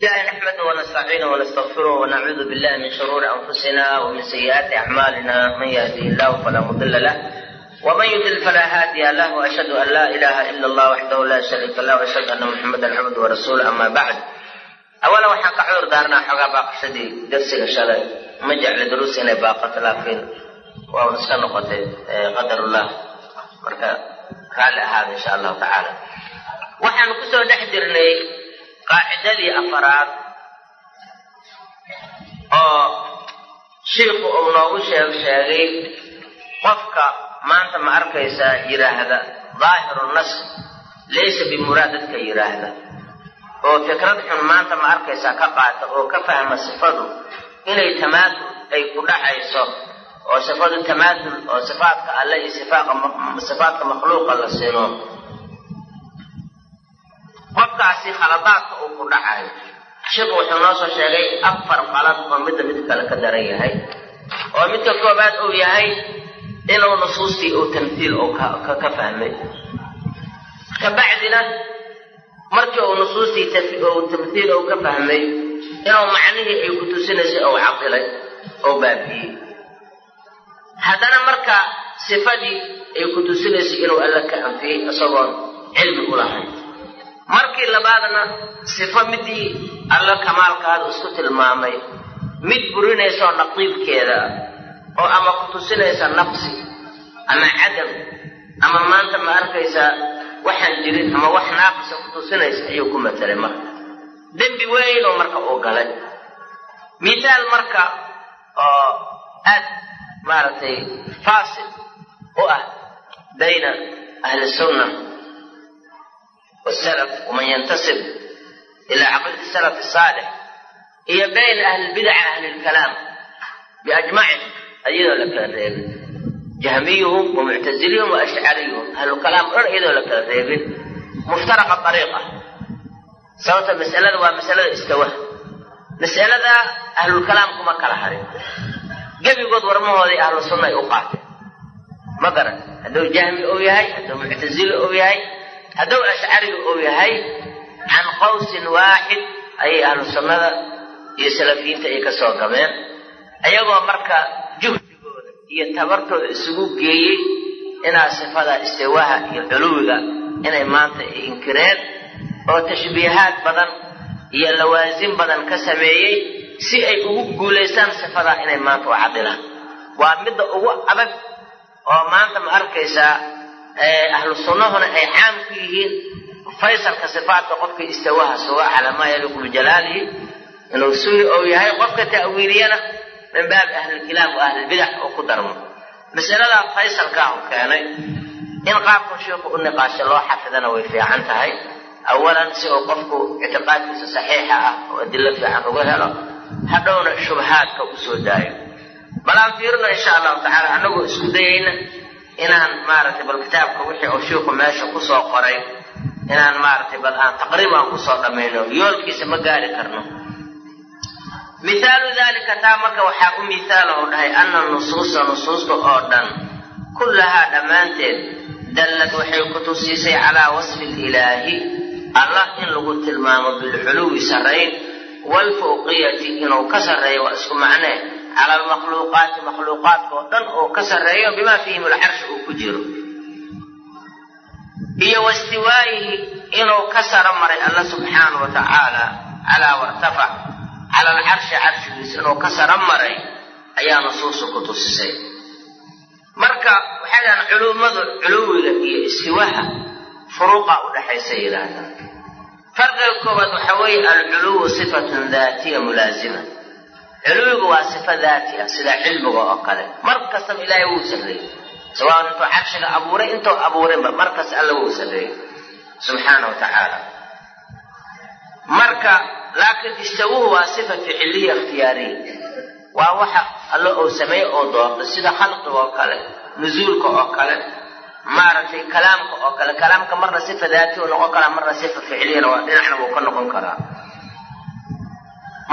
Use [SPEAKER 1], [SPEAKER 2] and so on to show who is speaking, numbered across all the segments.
[SPEAKER 1] ilahi naxmadu wanastaciinu wanastafiru wanacuudu billahi min shuruuri anfusina wamin sayiaati acmaalina man yahdihi illahu falaa mudila lah wman yudil falaa haadiya lah waashhadu an laa ilaaha ila allah waxdahu laa shariika lah washhadu ana muxamadan cabdu warasuul ama bacd awala waxaan ka cudur daarnaa xoogaa baaqashadii darsiga shalay ma jecla duruus inay baaqato laakiin waa un iska noqotay qadarullah marka kaali ahaada insha allahu tacaala waxaanu ku soo dhex jirnay qaacidadii afaraad oo shiiku uu noogu sheeg sheegay qofka maanta ma arkaysaa yidhaahda daahiru nas laysa bimuraad dadka yidhaahda oo fikrad xun maanta ma arkaysaa ka qaata oo ka fahma sifadu inay tamaadul ay ku dhacayso oo sifadu tamaadul oo sifaadka alle iyo sifaadka makhluuqa la sino qofkaasi khaladaadka uu ku dhacayo sheikhu wuxuu noo soo sheegay afar qalad oo midda mid kale ka daran yahay. Oo midka koobaad uu yahay inuu nusuustii uu tamhiil uu ka fahmay. Kabacdina markii uu nusuustii uu tamhiil uu ka fahmay inuu macnihii ay ku tusinaysay ou caqilay oo baabiyey. Haddana marka sifadii ay ku tusinaysay inuu alla ka anfiyey isagoon cilmi u lahayn markii labaadna sifo midii alla kamaalkaada isku tilmaamay mid burinaysoo naqiibkeeda oo ama ku tusinaysa naqsi ama cadam ama maanta ma arkaysaa waxaan jirin ama wax naaqisa ku tusinaysa ayuu ku matalay marka. Dembi weynoo marka uu galay. Mithaal marka oo aad maaragtay faasil u ah bayna ahli sunna wasalaf waman yantasib ilaa caqidati salaf saalix iyo bayna ahli lbidaca ahli lkalaam biajmacin iyadoo la kala reebin jahmiyuhum wa muctaziliyuhum wa ashcariyuhum ahlulkalaam o dhan iyadoo la kala reebin muftaraqa ariiqa sababta masalada waa masalada istawaha masalada ahlulkalaam kuma kala harin gebigood warmahoodii ahlu sunna ay u qaateen ma garan hadduu jahmi ou yahay hadduu muctazili ou yahay hadduu ashcariga ou yahay can qawsin waaxid ayay ahlu sunnada iyo salafiyiinta ay ka soo gameen ayagoo marka juhdigooda iyo tabartooda isugu geeyey inaa sifada istiwaaha iyo culuwiga inay maanta ay inkireen oo tashbiihaad badan iyo lawaasin badan ka sameeyey si ay ugu guulaystaan sifadaa inay maanta u cadilaan waa midda ugu adag oo maanta ma arkaysaa ahlu sunnahuna ay caam ku yihiin faysalka sifaatka qofkii istawaha suga calaa maa yaliiqu bijalaalihi inuu sunni ou yahay qofka ta'wiiliyana min baabi ahlilkilaam wa ahlilbidac oo ku darmo. Masaladaa faysalkaa u keenay in qaabku sheikhu u niqaasho loo xafidana way fiican tahay. Awalan si uu qofku ictiqaadkiisa saxiixa ah oo adilo fiican uga helo hadhowna shubhaadka u soo daayo. Bal aan fiirino insha allahu tacaala annagoo isku dayayna inaan maaragtay bal kitaabka wixii uu shiiku meesha ku soo qoray inaan maaragtay bal aan taqriiban ku soo dhammayno yoolkiisa ma gaari karno. Mithaalu dalika taa marka waxaa u mithaala uu dhahay ana nusuusa nusuusta oo dhan kullahaa dhammaanteed dallad waxay ku tusiisay calaa wasfi ilaahi allah in lagu tilmaamo bilculuwi sarrayn waalfawqiyati inuu ka sarreeyo waa isku macnee cala almakhluuqaati makhluuqaadka oo dhan oo ka sarreeyo bimaa fiihim alcarshi uu ku jiro iyo wastiwaa'ihi inuu ka saro maray alla subxaanahu wa tacaala calaa wartafac cala alcarshi carshigiisa inuu ka saro maray ayaa nusuusu ku tusisay marka waxay dhahaan culummadu culuwiga iyo istiwaha furuuqa u dhexaysa yidhaahdaan farqiga koowaad waxa weeye alculuwu sifatun daatiya mulaasima culuwigu waa sifa daati ah sida cilmiga oo kale. Mar kastaba ilaahay wuu sarreeyey. Sawaan intuu carshiga abuuray intuu abuurinba markas alla wuu sarreeyey. Subxaana wa tacaala. Marka laakiin istawuhu waa sifa ficiliya ikhtiyaariya waa waxa alla ou sameeye oo doorta sida khalqiga oo kale nusuulka oo kale maaragtay kalaamka oo kale. Kalaamka marna sifa daati u noqon karaa marna sifa ficiliyana waa dhinacna wuu ka noqon karaa.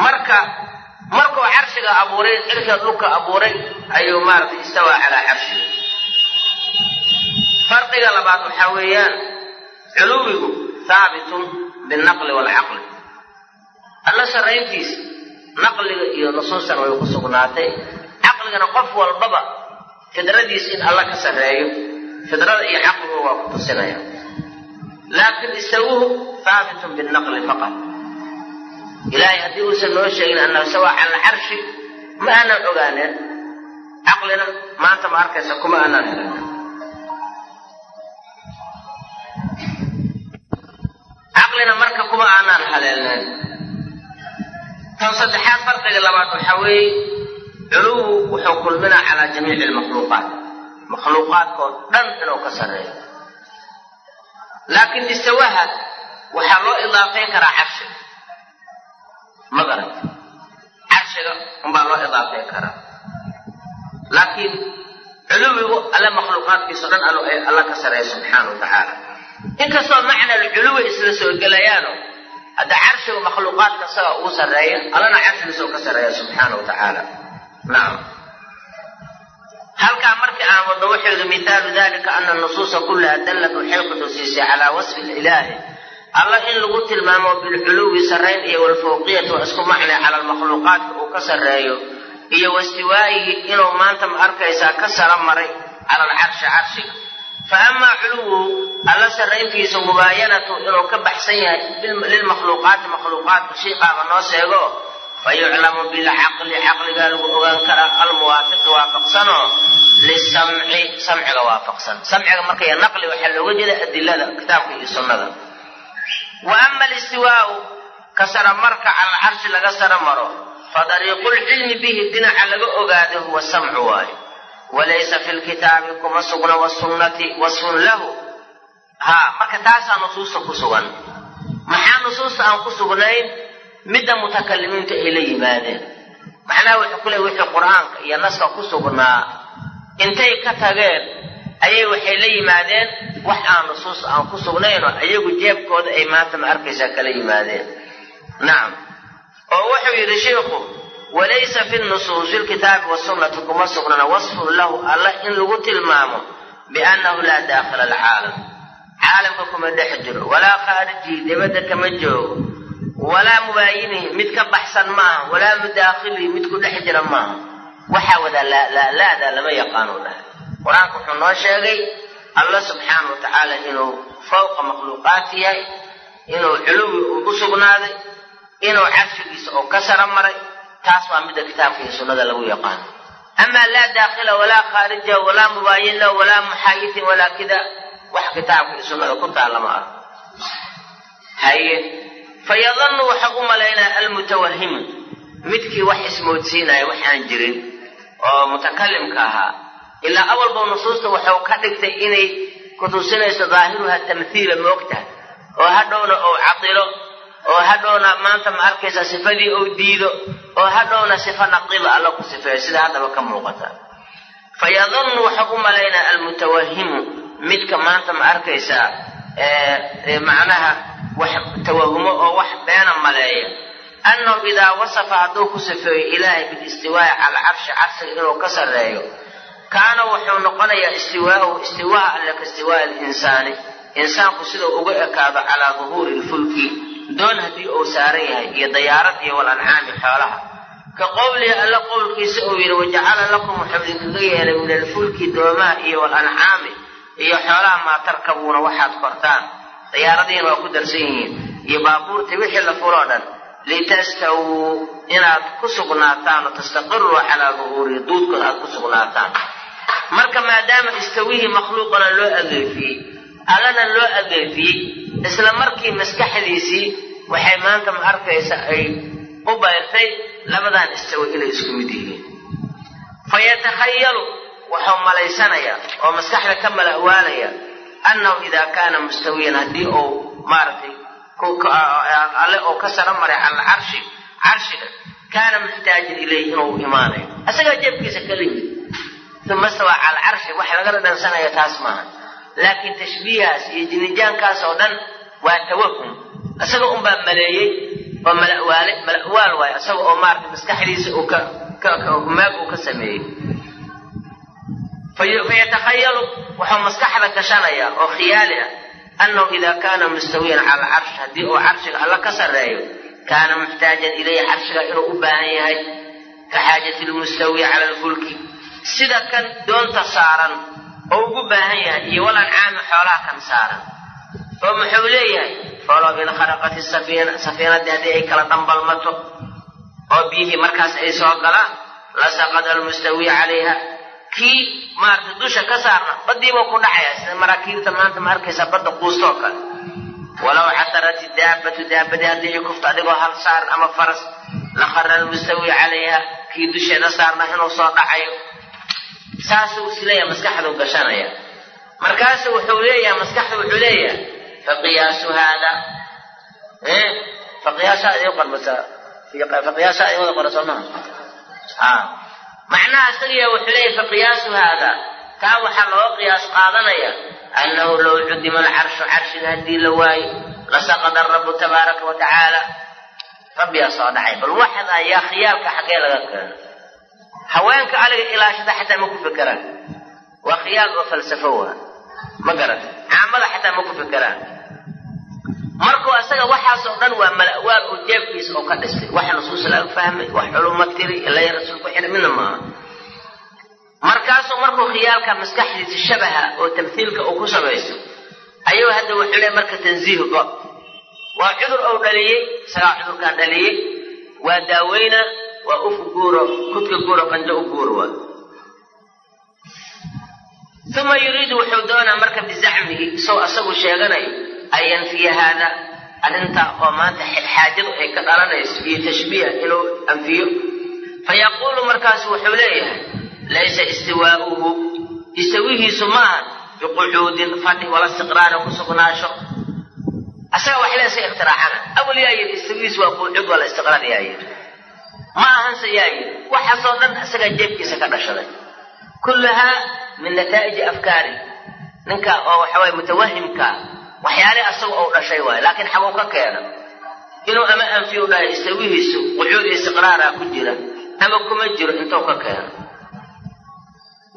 [SPEAKER 1] Marka markuu carshiga abuuray cirka dhulka abuuray ayuu maaragtay istawaa calaa carshiga. Farqiga labaad waxaa weeyaan culuwigu haabitun binnaqli waalcaqli alla sarrayntiisa naqliga iyo nusuustana way ku sugnaatay caqligana qof walbaba fidradiisa in alla ka sarreeyo fidrada iyo caqligu waa ku tusinaya laakin istawuhu haabitun binaqli faqat ilaahay haddii uusan noo sheegin annahu sawaa cala ma aanan ogaaneen caqlina maanta ma arkaysa kuma aanan helin. Caqlina marka kuma aanan haleelneen tan saddexaad farqiga labaad waxaa weeye culuwu wuxuu kulminaa calaa jamiici almakhluuqaat. Makhluuqaadkoo dhan inuu ka sarreeyo. Laakiin istawaha waxaa loo idaafeyn karaa carshiga ma garanta carshiga unbaa loo idaafeyn karaa laakiin culuwigu alle makhluuqaadkiiso dhan alla ka sarreeya subxaana wa tacaala. Inkastoo macna alculuwi isla soo gelayaano hadda carshiga makhluuqaadka isaga uu sarreeya allana carshigiisoo ka sarreeya subxaana wa tacaala. Halkaa markii aan wadno wuxuu yidhi mithaalu dalika ana nusuusa kullaha dallat waxay kutusiisay calaa wasfi ilaahi alla in lagu tilmaamo bilculuwi sarrayn iyo walfawqiyati waa isku macnay cala almakhluuqaadka uu ka sarreeyo iyo wastiwaa'ihi inuu maanta ma arkaysaa ka sara maray cala alcarshi carshiga. Fa amaa culuwuhu alla sarrayntiisa mubaayanatu inuu ka baxsan yahay lilmakhluuqaati makhluuqaadka shiiqaaba noo sheego fa yuclamu bilcaqli caqligaa lagu ogaan karaa almuwaafiqi waafaqsanoo lisamci samciga waafaqsan. Samciga markay naqli waxaa looga jeeda adilada kitaabka iyo sunnada wa ama alistiwaau ka saramarka cala alcarshi laga sara maro fa dariiqu lcilmi bihi dhinaca laga ogaado huwa samcu waayo. Walaysa fi lkitaabi kuma sugna wasunnati wasfun lahu haa marka taasaa nusuusta ku sugan. Maxaa nusuusta aan ku sugnayn? Midda mutakalimiintu ay la yimaadeen. Macnaha wuxuu ku leey wixii qur'aanka iyo naska ku sugnaa. Intay ka tageen ayay waxay la yimaadeen wax aan nusuus aan ku sugnaynoo ayagu jeebkooda ay maanta ma arkaysaa kala yimaadeen. Nacam oo wuxuu yidhi sheikhu walaysa fi nusuusi lkitaabi wasunnati kuma sugnana wasfun lahu alla in lagu tilmaamo biannahu laa daakhila alcaalam caalamka kuma dhex jiro walaa khaarijihi dibadda kama joogo walaa mubaayinihi mid ka baxsan maaha walaa mudaakhilihi mid ku dhex jira maaha. Waxaa wada laada lama yaqaano dhahay qur'aanka wuxuu noo sheegay alla subxaana wa tacaala inuu fawqa makhluuqaat yahay inuu culuwi uu ku sugnaaday inuu carshigiisa oo ka sara maray. Taas waa midda kitaabka iyo sunnada lagu yaqaano amaa laa daakhila walaa khaarija walaa mubaayina walaa muxaayitin walaa kida. Wax kitaabka iyo sunnada ku taalla ma arko. Haye fayadanu waxa u malaynaya almutawahimu midkii wax ismoodsiinaya wax aan jirin oo mutakalimka ahaa ilaa awalba nusuusta waxuu ka dhigtay inay kutusinayso daahiruha tamhiila moogtahay oo hadhowna ou cadilo oo hadhowna maanta ma arkaysa sifadii ou diido oo hadhowna sifa naqida alla ku sifeeyo sida haddaba ka muuqata. Fayadunnu waxau u malaynaya almutawahimu midka maanta ma arkaysaa macnaha wax tawahumo oo wax beena maleeya. Annahu idaa wasafa hadduu ku sifeeyo ilaahay bilistiwaa'i cala carshi carshiga inuu ka sarreeyo kaana wuxuu noqonayaa istiwaa'uhu istiwaaha alle ka istiwaa'i alinsaani. Insaanku siduu uga ekaado calaa duhuuri lfulki doon haddii uu saaran yahay iyo dayaarad iyo walancaami xoolaha. Ka qowlihi alle qowlkiisa uu yidhi wajacala lakum wuxuu idinkaga yeelay min alfulki doomaha iyo walancaami iyo xoolaha maa tarkabuuna waxaad kortaan. Dayaaradiina waa ku darsan yihiin iyo baabuurtii wixii la fuloo dhan. Litastawuu inaad ku sugnaataan oo tastaqiruu calaa duhuurihi duudkooda aad ku sugnaataan marka maadaama istawihii makhluuqana loo adeefiyey allana loo adeefiyey isla markii maskaxdiisii waxay maanta ma arkaysa ay u bayrtay labadan istawi inay isku mid yihiin. Fa yatakhayalu wuxuu malaysanayaa oo maskaxda ka mala'waalaya annahu idaa kaana mustawiyan haddii uu maaragtay alle oo ka sara maray cala alcarshi carshiga kaana muxtaajan ilayh inuu imaanayo. Asagaa jeebkiisa yimid uma stawaa cala alcarshi wax laga dhadhansanaya taas maaha. Laakiin tashbiihaas iyo jinijaankaas oo dhan waa tawahum. Isaga unbaa maleeyey oo mala'waal waayo. Isaga oo maaragtay maskaxdiisa uu ka humaag uu ka sameeyey. Fayatakhayalu wuxuu maskaxda gashanayaa oo khiyaali ah. Annahu idaa kaana mustawiyan cala alcarshi haddii uu carshiga alla ka sarreeyo kaana muxtaajan ilayhi carshiga inuu u baahan yahay. Ka xaajati lmustawi cala lfulki sida kan doonta saaran oo ugu baahan yahay iyo walancaami xoolaha kan saaran. Oo muxuu leeyahay falow inkharaqat safiina safiinadii haddii ay kala dhambalmato oo biyihii markaas ay soo galaan lasaqada almustawi calayha. Kii maarata dusha ka saarna badiibuu ku dhacaya sida maraakiibta maanta ma arkaysaa badda quustoo kale. Walow catarat daabatu daabadii haddii ay kufto adigoo hal saaran ama faras lakhara almustawi calayha kii dusheeda saarna inuu soo dhacayo saasuu is leeyahay maskaxduu gashanaya. Markaasu wuxuu leeyahay maskaxda wuxuu leeyahay faqiyaasu haada. Qormasaa faqiyaasaa idin wada qora soo maha a macnaha isagiya wuxuu leeyahay faqiyaasu haada. Kaa waxaa looga qiyaas qaadanaya annahu low cudima alcarshu carshiga haddii la waayo lasaqada rabu tabaaraka wa tacaala. Dhacay bal waxad ayaa khiyaalka xaggee laga keeno haweenka aliga ilaashada xataa ma ku fekeraan. Waa khiyaal oo falsafo waa. Ma garata caamada xataa ma ku fekeraan. Markuu asaga waxaasoo dhan waa malawaal oo jeebkiisa oo ka dhistay wax nusuus laga fahmay wax culuma tiri ilaa rasuulku xidhi midna maaha markaasuu markuu khiyaalka maskaxdiisa shabaha oo tamhiilka uu ku samaysto ayuu hadda wuxuu le marka tanziih god waa cudur ou dhaliyey isagaa cudurkaan dhaliyey waa daaweyna waa uf guuro kudka guuro qanjo u guuro waa uma yuriidu wuxuu doonaa marka bizacmihi isagoo asagu sheeganayo an yanfiya haada arrintaa oo maanta xaajadu ay ka dhalanayso iyo tashbiiha inuu anfiyo. Fayaquulu markaasu wuxuu leeyahay laysa istiwaa'uhu istawihiisu maaha biqucuudin fadhi wala istiqraarin ku sugnaasho asaga wax leesa ikhtiraacana awal yaa yidhi istawihiisu waa qucuud wala istiqraar yaa yidhi ma ahanse yaa yidhi waxaasoo dhan isagaa jeebkiisa ka dhashaday. Kulluhaa min nataa'iji afkaari ninka oo waxaweye mutawahimka waxyaale asaga ou dhashay waayo laakiin xabuu ka keena inuu ama anfiyu dhahay istawihiisu qucuud iyo istiqraaraa ku jira ama kuma jiro intuu ka keeno.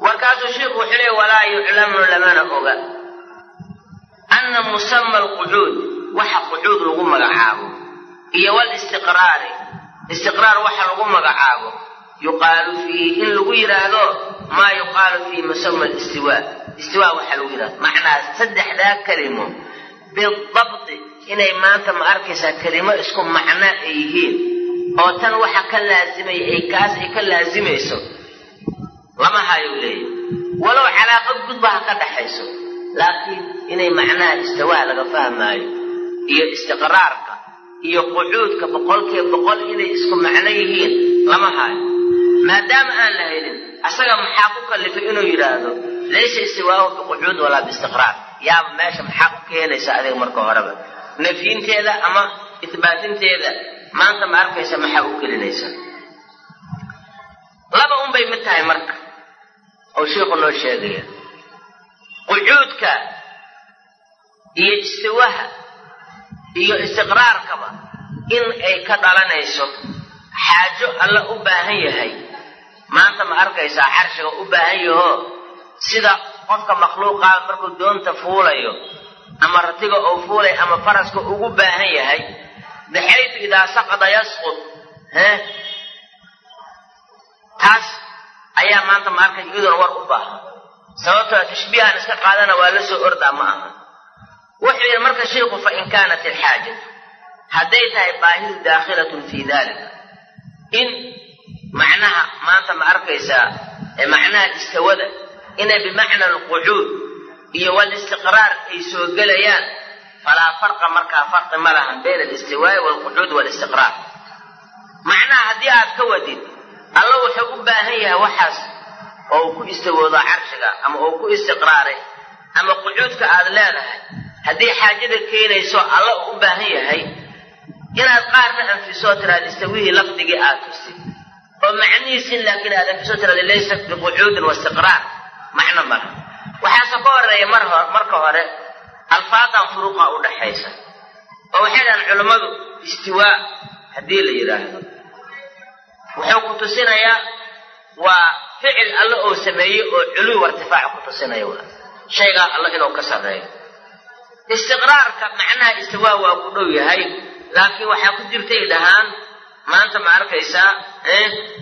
[SPEAKER 1] Markaasuu sheikhu wuxuu leey walaa yuclamu lamana oga. Anna musama alqucuud waxa qucuud lagu magacaabo iyo walistiqraari istiqraar waxa lagu magacaabo yuqaalu fiihi in lagu yidhaahdo maa yuqaalu fiihi musama listiwaa istiwaa waxaa lagu yidhahdo macnaa saddexdaa kelimo bidabdi inay maanta ma arkaysaa kelimo isku macnaa ay yihiin oo tan waxa ka laasimaya ay kaas ay ka laasimayso lama hayo leeya walow calaaqad gudba ha ka dhaxayso laakiin inay macnaha istawaa laga fahmaayo iyo istiqraarka iyo qucuudka boqolkiiba boqol inay isku macno yihiin lama haayo maadaama aan la haynin asaga maxaa ku kallifay inuu yidhaahdo laysa istiwaahu biqucuud walaa biistiqraar. Yaaba meesha maxaa ku keenaysa adiga marka horeba. Nafyinteeda ama itbaatinteeda maanta ma arkaysa maxaa u gelinaysa. Laba un bay mid tahay marka oo sheikhu noo sheegaya. Qucuudka iyo istiwaha iyo istiqraarkaba in ay ka dhalanayso xaajo alla u baahan yahay. Maanta ma arkaysaa carshiga u baahan yahoo sida qofka makhluuqaa markuu doonta fuulayo ama ratiga oo fuulay ama faraska ugu baahan yahay. Baxaytu idaa saqada yasqud taas ayaa maanta ma arkaysa iyaduna war u baahan. Sababtoo tashbiihan iska qaadana waa la soo ordaa ma aha wuxuu yidhi marka sheikhu fa in kaanat ilxaajatu hadday tahay baahidu daakhilatun fii dalika in macnaha maanta ma arkaysaa macnaha istawada inay bimacna alqucuud iyo walistiqraar ay soo gelayaan falaa farqa markaa farqi ma lahan bayna alistiwaa'i waalqucuud waalistiqraar macnaha haddii aad ka wadid alla wuxuu u baahan yahay waxaas oo uu ku istawoodo carshiga ama uu ku istiqraaray ama qucuudka aad leedahay haddii xaajada keenayso alla u baahan yahay inaad qaarna anfisoo tiraada istawihii lafdigii aad tusid oo macnihiisin laakiin aad anfisoo tiraada laysa biqucuudin waistiqraar macno mala waxaase ka horreeya mar ho marka hore alfaadan furuqa u dhaxaysa. Oo waxay dhahaan culammadu istiwaa haddii la yidhaahdo wuxuu ku tusinayaa waa ficil alle oo sameeyey oo culuw irtifaac ku tusinaya shaygaa alle inuu ka sarreeyo istiqraarka macnaha istiwaa waa ku dhow yahay. Laakiin waxaa ku jirtay dhahaan maanta ma arkaysaa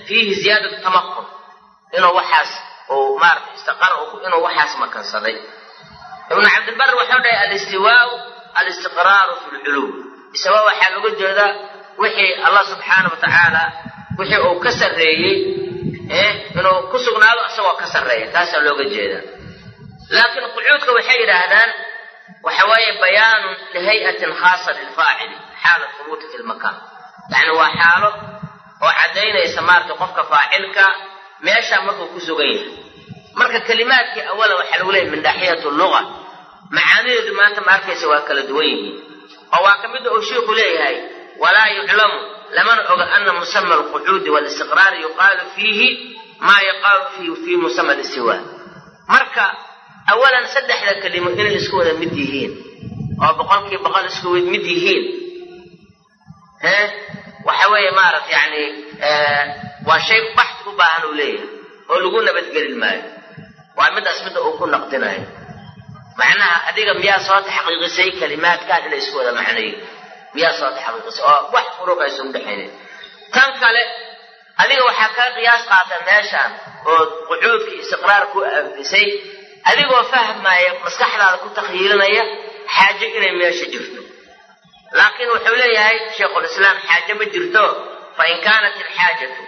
[SPEAKER 1] fiihi ziyaadatu tamakun inuu waxaas uu maarata istaqar inuu waxaas makansaday. Ibnu cabdilbar wuxuu dhahay alistiwaau alistiqraaru fi lculuw isawa waxaa looga jeedaa wixii allah subxaana wa tacaala wixii uu ka sarreeyey inuu ku sugnaado isagoo ka sarreeya. Taasaa looga jeedaa laakiin qucuudka waxay yidhaahdaan waxa weeye bayaanun lihay-atin khaasa lilfaacili xaala hubuuti fi lmakaan yacni waa xaalo oo caddaynaysa maarata qofka faacilka meeshaa markuu ku sugan yahay. Marka kelimaadkii awala waxaa lagu leeyahy min naaxiyat luga macaanideedu maanta ma arkaysa waa kala duwan yihiin. Oo waa ka mida uu shiiku leeyahay walaa yuclamu lamana oga ana musama alqucuudi walistiqraari yuqaalu fiihi maa yuqaalu fii musama listiwa marka awalan saddexda kelimo inay isku wada mid yihiin oo boqolkii boqol isku mid yihiin waxa weeye maarata yani waa shay baxdi u baahan uu leeyahay oo lagu nabadgelin maayo waa midaas midda uu ku naqdinayo macnaha adiga miyaa soo taxqiiqisay kalimaadkan inay isku wada macnayin miyaa soo taxqiiqisay oo wax furuq aysan udhexaynin tan kale adiga waxaa kaa qiyaas qaata meeshaan oo qucuudka istiqraar ku anfisay adigoo fahmaya maskaxdaada ku takhyiirinaya xaajo inay meesha jirto. Laakiin wuxuu leeyahay sheikhulislaam xaaje ma jirto fa in kaanat ilxaajatu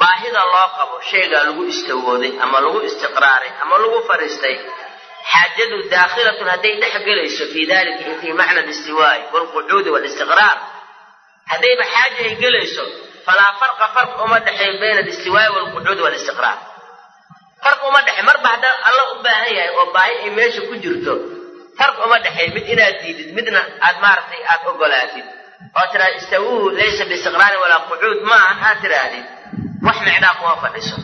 [SPEAKER 1] baahida loo qabo shaygaa lagu istawooday ama lagu istiqraaray ama lagu fariistay xaajadu daakhilatun hadday dhex gelayso fii dalika fii macna alistiwaa'i waalqucuudi waalistiqraar haddayba xaaja ay gelayso falaa farqa farq uma dhexeeyo bayna alistiwaa'i waalqucuudi waalistiqraar farq uma dhexey marba haddaan alla u baahan yahay oo baahi ay meesha ku jirto farq uma dhexeey mid inaad diidid midna aad maaragtay aad ogolaatid oo tiraad istawuhu laysa biistiqraarin walaa qucuud. Maahan aad tidhaahdid wax micnaa kuma fadhiso.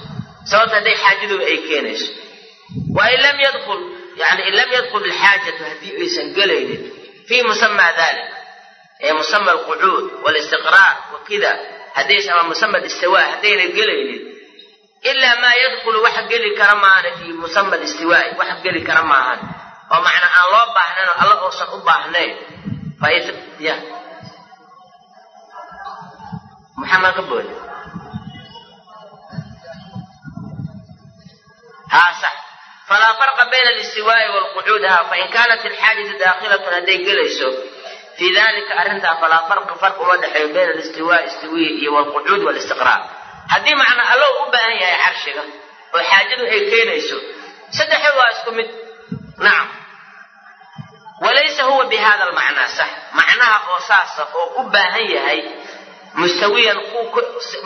[SPEAKER 1] Sababta hadday xaajaduba ay keenayso. Wa in lam yadkul yani in lam yadkul ilxaajatu haddii aysan gelaynin fii musamaa dalik ee musama alqucuud walistiqraar wakida haddaysan ama musama alistiwaa haddaynan gelaynin ilaa maa yadkulu wax geli kara maahana fii musama alistiwaa'i wax geli kara maahan oo macnaa aan loo baahnayn oo alla uusan u baahnayn ya maxamed ka boodi haa sax falaa farqa bayna alistiwaa'i waalqucuud ha fain kaanat ilxaajatu daakhilatun hadday gelayso fii dalika arrintaa falaa farqa farq uma dhexeeyo bayna alistiwaa'i istiwiyi iyo waalqucuud waalistiqraar haddii macnaa allo u baahan yahay carshiga oo xaajadu ay keenayso saddexdu waa isku mid. Nacam walaysa huwa bi hada almacnaa sax macnaha oo saasa oo u baahan yahay mustawiyan ku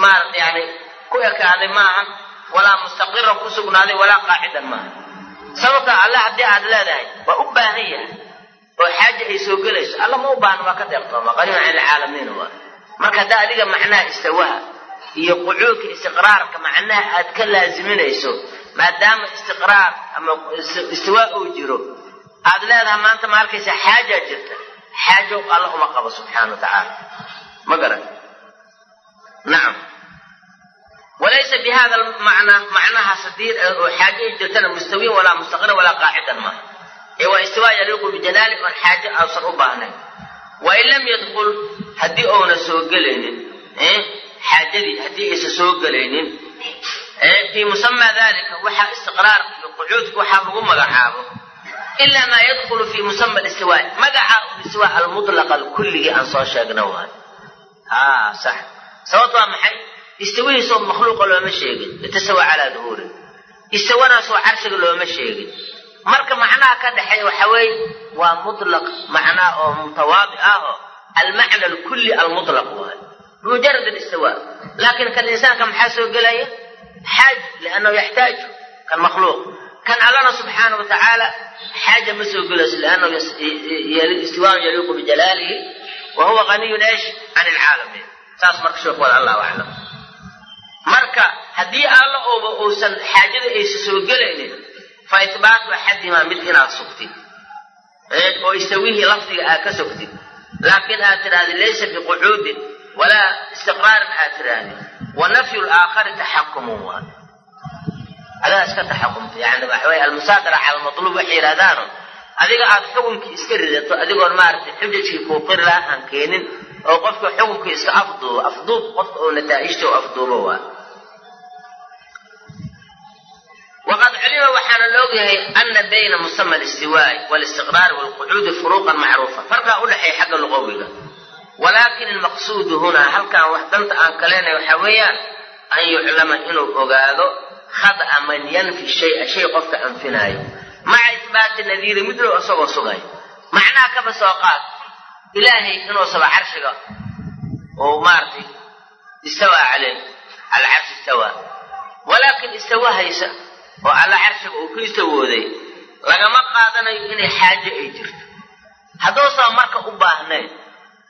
[SPEAKER 1] maarata yani ku ekaaday maahan walaa mustaqiran ku sugnaaday walaa qaacidan maaha sababta alle haddii aad leedahay waa u baahan yahay oo xaaja ay soo gelayso. Alla ma u baahna waa ka deeqtooma qaniman can ilcaalamiin waa. Marka haddaa adiga macnaha istawaha iyo qucuudka istiqraarka macnaha aad ka laaziminayso maadaama istiqraar ama istiwaa uu jiro aad leedahay maanta ma arkaysa xaajaa jirta. Xaajo alla uma qabo subxaana wa tacaala. Ma garan? Nacam walaysa bi hada macnahaas haddii oo jirtana mustawiyan walaa mustaqiran walaa qaacidan maaha. Ee waa istiwaa yaliiqu bijalaali oon xaajo ausan u baahnayn. Wain lam yadkul haddii ouna soo gelaynin xaajadii haddii aysan soo gelaynin fii musamaa dalika waxaa istiqraar iyo qucuudka waxaa lagu magacaabo ilaa maa yadkulu fii musama listiwaa magaca istiwaa almutlaqa kulligii aan soo sheegna waay ha sax sababto waa maxay istawihiisoo makhluuqa looma sheegin itasawa calaa duhuuri istawanaasoo carshiga looma sheegin marka macnaha ka dhexeeya waxa weeye waa mutlaq macnaa oo mutawaadi ah oo almacna alkulli almutlaq waay bimujarad alistiwa laakiin kan insaanka maxaa soo gelaya xaaj liannahu yaxtaaju kan makhluuq kan allana subxaana wa tacaala xaaja ma soo gelayso liannahu istiwaan yaliiqu bijalaalihi wa huwa haniyun esh can ilcaalamiin saas marka sheekhu wada allahu aclam marka haddii alla ooba uusan xaajada aysa soo gelaynin fa itbaatu axadimaa mid inaad sugtid oo istawihii lafdiga aad ka sugtid laakiin walaa istiqraarin aad tidhaahdid wa nafyu laakhari taxakumun waa adaa iska taxakumta yani waxaweye almusaadara cala almatluub waxay yidhahdaano adiga aad xukunkii iska ridato adigoon maaragtay xujajkii kuu qiri laha aan keenin oo qofka xukunkii iska afduubo afduub qofka oo nataa'ijta u afduubo waa waqad culima waxaana la ogyahay ana bayna musama alistiwaa'i walistiqraari luqawiga walaakin almaqsuudu hunaa halkan wax danta aan kaleenay waxaa weeyaan an yuclama inuu ogaado khada'a man yanfi shaya shay qofka anfinaayo. Maca isbaati nadiiri midlow isagoo sugay. Macnaha kaba soo qaad. Ilaahay inuusaba carshiga oo maaratay istawaa caleyh cala carshi istawaa walaakin istawa haysa oo alla carshiga uu ku istawooday lagama qaadanayo inay xaajo ay jirto. Hadduusan marka u baahnayn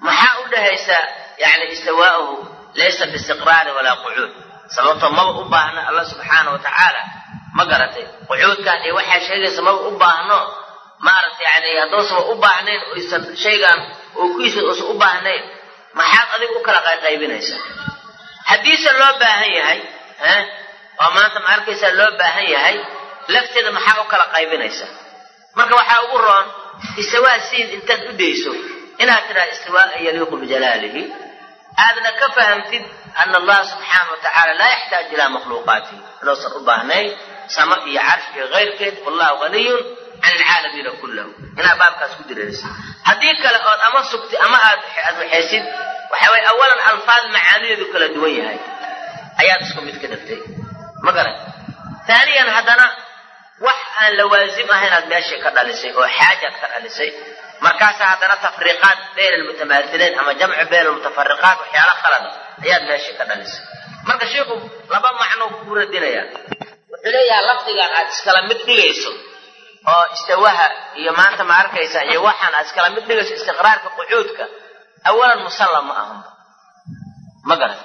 [SPEAKER 1] maxaa u dhahaysaa yani istiwaa'uhu laysa biistiqraari walaa qucuud sababtoo maba u baahno alla subxaana wa tacaala ma garatay. Qucuudkan iyo waxaa sheegaysa maba u baahno maaragtay yani hadduusaba u baahnayn oysan shaygan oo kuisa uusan u baahnayn maxaad adiga u kala qayqaybinaysaa haddiise loo baahan yahay oo maanta ma arkaysaa loo baahan yahay lafteeda maxaa u kala qaybinaysaa? Marka waxaa ugu roon istiwaa siin intaad u dayso inaad tidhaha istiwaaa yaliiqu bijalaalihi aadna ka fahamtid ana allaha subxaana wa laa yaxtaaj ilaa makhluuqaatihi inuusan u baahnayn sama iyo carsh iyo kayrkeed wallahu haniyun can ilcaalamiina kullahu inaad baabkaas ku diraysa haddii kale ood ama sugtid ama aad aad waxaysid waxa weye awalan alfaad macaanideedu kala duwan yahay ayaad isku mid ka dhigtay ma garan taaniyan haddana wax aan lawaasim ahayn aad meesha ka dhalisay oo xaajaad ka dhalisay markaasa haddana tafriiqaad bayna almutamaathilayn ama jamcu bayna almutafariqaat waxyaala khalada ayaad meesha ka dhalisay. Marka sheikhu laba macno ku radinaya. Wuxuu leeyahay lafdigan aad iskala mid dhigayso oo istawaha iyo maanta ma arkaysa iyo waxaan aad iskala mid dhigayso istiqraarka qucuudka awalan musallam ma ahan. Ma garan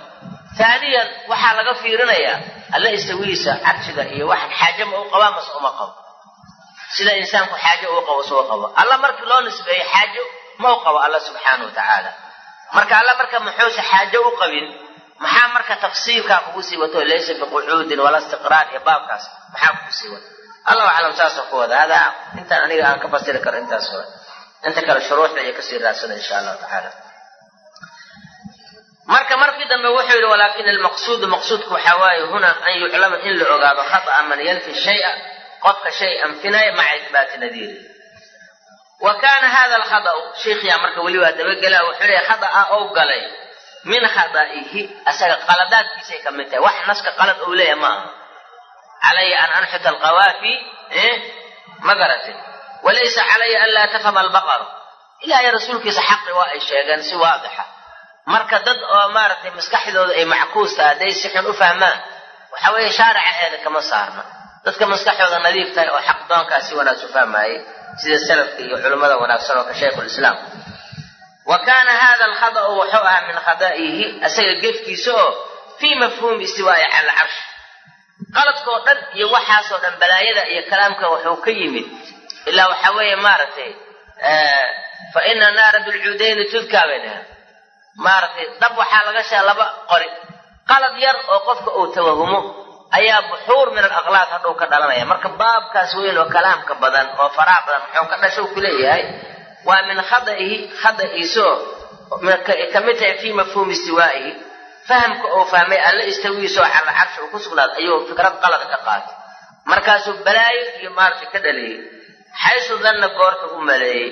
[SPEAKER 1] taaniyan waxaa laga fiirinayaa alla istawihiisa carshiga iyo waxaan xaaje ma u qabaa mase uma qabo sida insaanku xaaje uu qabo soo qabo. Alla markii loo nisbeeyo xaajo ma u qabo alla subxaana wa marka alla marka muxuuse xaajo u qabin maxaa marka tafsiirkaa kugu sii wato? Laysa biqucuudin wala istiqraar iyo baabkaas maxaa kugu sii wata allahu aclam saasoo ku wada. Hadaa intaan aniga aan ka fasiri karo intaas hore inta kale shuruuxda iyo ka sii raadsada insha allahu tacaala. Marka markii dambe wuxuu yidhi walaakin almaqsuudu maqsuudku waxaa waaye huna an yuclama in la ogaado khata'a man yanfi shaya qofka shay anfinaya maca ihbaati nadiiri wa kaana hada alkhada'u sheikhiyaa marka weli waa dabagela wuxuu leeyahy khada'a ou galay min khada'ihi asaga qaladaadkiisay ka mid tahay wax naska qalad ou leeyahay ma aha. Calaya an anxuta alqawaafi ma garatay walaysa calaya an laa tafhama albaqaru. Ilaahay rasuulkiisa xaqi waa ay sheegeen si waadixa. Marka dad oo maaragtay maskaxdooda ay mackuus tahay hadday si xun u fahmaan waxa weeye shaaricaheeda kama saarna dadka maskaxdooda nadiif tahay oo xaq doonkaas si wanaagsan u fahmaayey sida salafka iyo culimmada wanaagsan oo ka shaykhulislaam wa kaana hada alkhada'u wuxuu ahaa min khada'ihi asaga gefkiisa oo fii mafhuumi istiwaa'i cala alcarsh qaladkoo dhan iyo waxaasoo dhan balaayada iyo kalaamka wuxuu ka yimid ilaa waxa weeye maaragtay fa ina naara dulcuudayni tudkaa bay dhaha maaragtay dhab waxaa laga sheega laba qori qalad yar oo qofka uu tawahumo ayaa buxuur min alaqlaad hadhow ka dhalanaya. Marka baabkaas weyn oo kalaamka badan oo faraha badan muxuu ka dhashow ku leeyahay waa min khada'ihi khada'iisoo ka mid tahay fii mafhuumi istiwaa'ihi fahamka uu fahmay alla istawiisoo cala carshi uu ku sugnaad ayuu fikrad qalada ka qaatay. Markaasuu balaayo iyo maaragtay ka dhaliyey xaysu danna goorta u maleeyey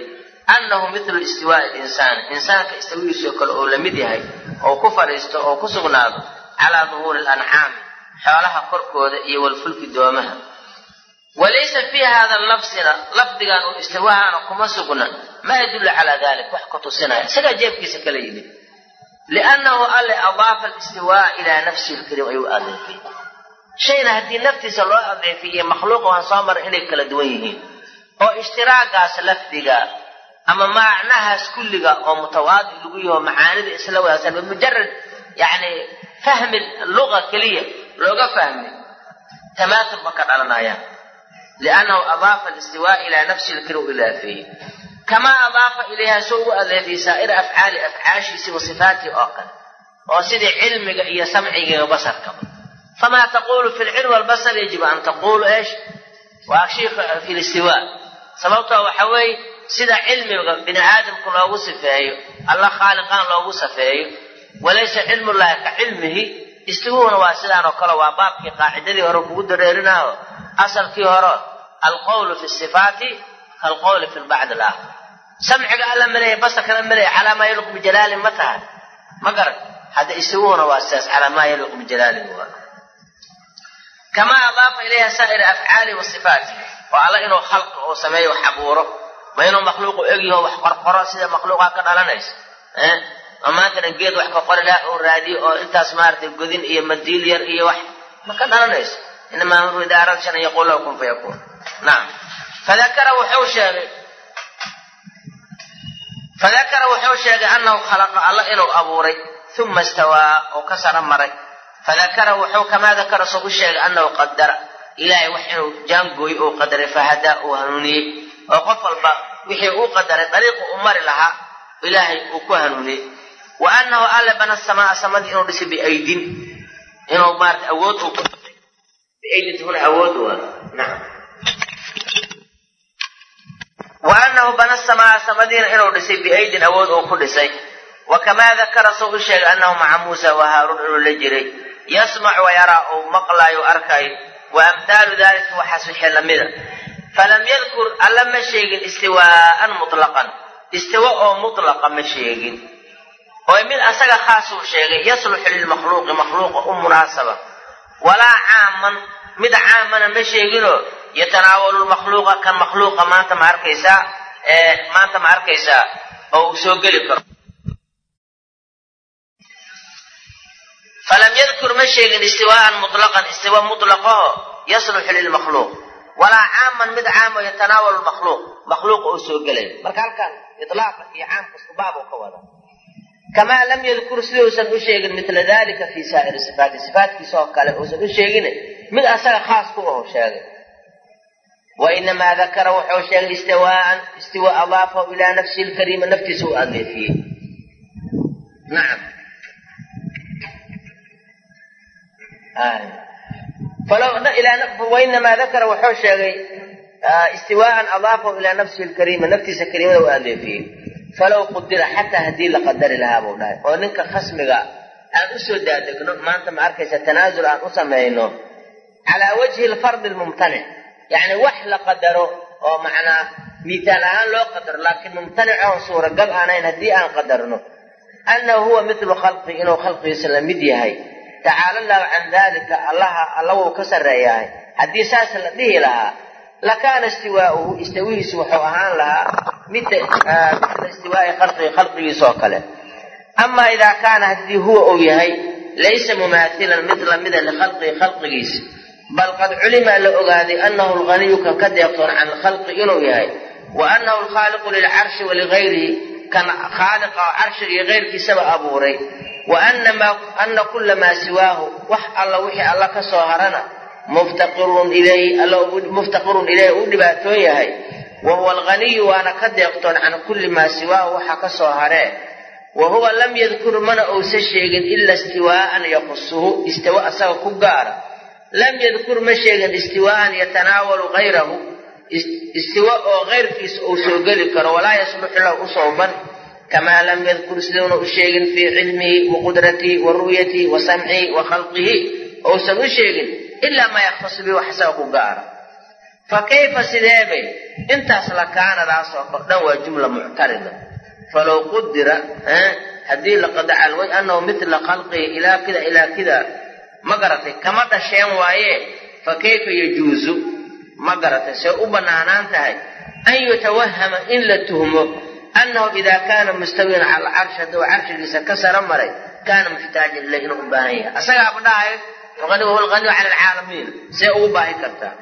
[SPEAKER 1] annahu mithlu istiwaa'i linsaani insaanka istawiisoo kale oo la mid yahay oo ku fadhiisto oo ku sugnaado calaa duhuuri alancaami xoolaha korkooda iyo walfulki doomaha. Walaysa fii hada lafsina lafdigan uu istiwahaana kuma sugna maa yadullu calaa dalik wax ku tusinaya. Isagaa jeebkiisa kala yimid. Liannahu alle adaafa alistiwaa'a ilaa nafsihi lkariim ayuu adeefay. Shayna haddii naftiisa loo adeefiye makhluuqa waan soo maray inay kala duwan yihiin oo ishtiraagaas lafdiga ama macnahaas kulliga oo mutawaadi lagu yaho macaanida isla bimujarad yani fahmi luga keliya looga fahmi. Tamaatul ma ka dhalanayaan. Liannahu adaafa alistiwaa ilaa nafsi lkari u ilaafeeyey kamaa adaafa ilayha soo ugu adeefiyey saa'ira afcaali afcaashiisi wa sifaatii oo kale. Oo sidii cilmiga iyo samciga iyo basarkaba famaa taqulu fi lcilmi walbasar yajibu an taqulu eesh? Waa shiika fi listiwaa sababtoo waxa weeye sida cilmiga bini aadamka loogu sifeeyo alla khaaliqaan loogu safeeyo walaysa cilmullaahi ka cilmihi istiwuhuna waa sidaan oo kale waa baabkii qaacidadii hore kugu dareerinaaho asalkii hore alqowlu fi sifaati kaalqowli fi lbacd alaakhar samciga alla maleeya basarkana maleeya calaa maa yaliqu bijalaalin ma tahay ma garan hadda istiwuhuna waa sidaas calaa maa yaliqu bijalaalin kamaa adaafa ilayha saa'ira afcaali wa sifaati. Oo alla inuu khalqi uu sameeyo wax abuuro. Ma inuu makhluuqu egyaho wax qorqoro sida makhluuqaa ka dhalanaysa oo geed wax ka qori laha uu raadiyo oo intaas maaragtay godin iyo madiil yar iyo wax ma ka dhalanayso? Inamaa amru idaa arada shan an yaquul lahu kun fayakuun. Nacam fadakara wuxuu sheegay fadakara wuxuu sheegay annahu khalaqa alla inuu abuuray uma istawaa oo ka sara maray. Fadakara wuxuu kamaa dakara soo u sheegay annahu qadara ilaahay wax inuu jaangooy uu qadaray fahadaa uu hanuuniyey. Oo qof walba wixii uu qadaray dariiqu u mari lahaa ilaahay uu ku hanuuniyey wa annahu alle bana samaa samadii inuu dhisay biaydin. Inuu maarata awood uu ku dhisay awood waa nacam wa annahu bana samaa samadiina inuu dhisay biaydin awood uu ku dhisay. Wa kamaa dakara soo u sheegay annahu maca muusa wa haaruun inuu la jiray. Yasmacu wa yaraa uu maqlaayo arkaayo wa amhaalu dalika waxaas wixii lamida. Falam yadkur alla ma sheegin istiwaa'an mutlaqan. Istiwa oo mutlaqa ma sheegin oo mid asaga khaasuu sheegay yasluxu lilmakhluuqi makhluuqa u munaasaba. Walaa caaman mid caamana ma sheeginoo yatanaawalu lmakhluuqa kan makhluuqa maanta ma arkaysaa ee maanta ma arkaysaa oo uu soo geli karo. Falam yadkur ma sheegin istiwaa'an mutlaqan istiwa mutlaqaho yasluxu lilmakhluuq. Walaa caaman mid caamo yatanaawalu lmakhluuq makhluuqa oo soo gelaya marka halkan ilaaqa iyo caamka iskubaabuu ka wada kamaa lam yadkur siduusan u sheegin mila dalika fi saa'iri sifaati sifaatkiisa oo kale uusan u sheegin mid asaga khaas ku aho sheegay wa inamaa dakara wuxuu sheegay istiwaaan istiwa adaafahu ilaa nafsihi lkariima naftiisa u adeefiyey nacam wainamaa dakara wuxuu sheegay istiwaaan adaafahu ilaa nafsihi lkariima naftiisa kariimada u adeefiyey falow qudira xataa haddii la qadari lahaa buu dhahay. oo ninka khasmiga aan u soo daadegno maanta ma arkaysa tanaasul aan u samayno calaa wajhi lfardi lmumtanic yacni wax la qadaro oo macnaa miitaal ahaan loo qadaro laakiin mumtanic oon suuragal aanayn haddii aan qadarno. Annahu huwa mitlu khalqi inuu khalqigiisa la mid yahay. Tacaala allahu can dalika allaha alla wuu ka sarreeyahay. Haddii saas la dhihi lahaa lakaana istiwaauhu istawihiisu wuxuu ahaan lahaa midda istiwaai khalqigi khalqigiisa oo kale amaa idaa kaana haddii huwa uu yahay laysa mumaathilan mid lamida likhalqihi khalqigiisa bal qad culima la ogaaday annahu lghaniyu kan ka deeqtoon can lkhalqi inuu yahay wa annahu alkhaaliqu lilcarshi waligayrihi kan khaaliqa carshiga iyo keyrkiisaba abuuray wa ana kula maa siwaahu wax alla wixii alla ka soo harana muftaqirun ilayhi uu dhibaatoon yahay. Wa huwa alghaniyu waana ka deeqtoon can kulli maa siwaahu waxa ka soo haree wa huwa lam yadkur mana uusa sheegin ila istiwaa'an yaqusuhu istiwa asaga ku gaara. Lam yadkur ma sheegin istiwaa'an yatanaawalu hayrahu istiwa oo keyrkiisa uu soo geli karo walaa yasluxu lahu usooban kamaa lam yadkur siduuna u sheegin fii cilmihi wa qudratihi wa ru'yatihi wa samcihi wa khalqihi ousan u sheegin ilaa maa yaktasu bi wax isaga ku gaara fa kayfa sideebay intaas lakaanadaas oo dhan waa jumla muctarida falow qudira haddii la qadacal way annahu mitla khalqihi ilaa kida ilaa kida ma garatay kama dhasheen waaye fa kayfa yajuusu ma garatay see u bannaanaan tahay an yutawahama in la tuhmo annahu idaa kaana mustawiyan cala alcarshi hadduu carshigiisa ka saro maray kaana muxtaajan ilay inuu u baahan yahay asagaaba dhahay waqad huwa alghaniyu cala alcaalamiin see ugu baahi kartaa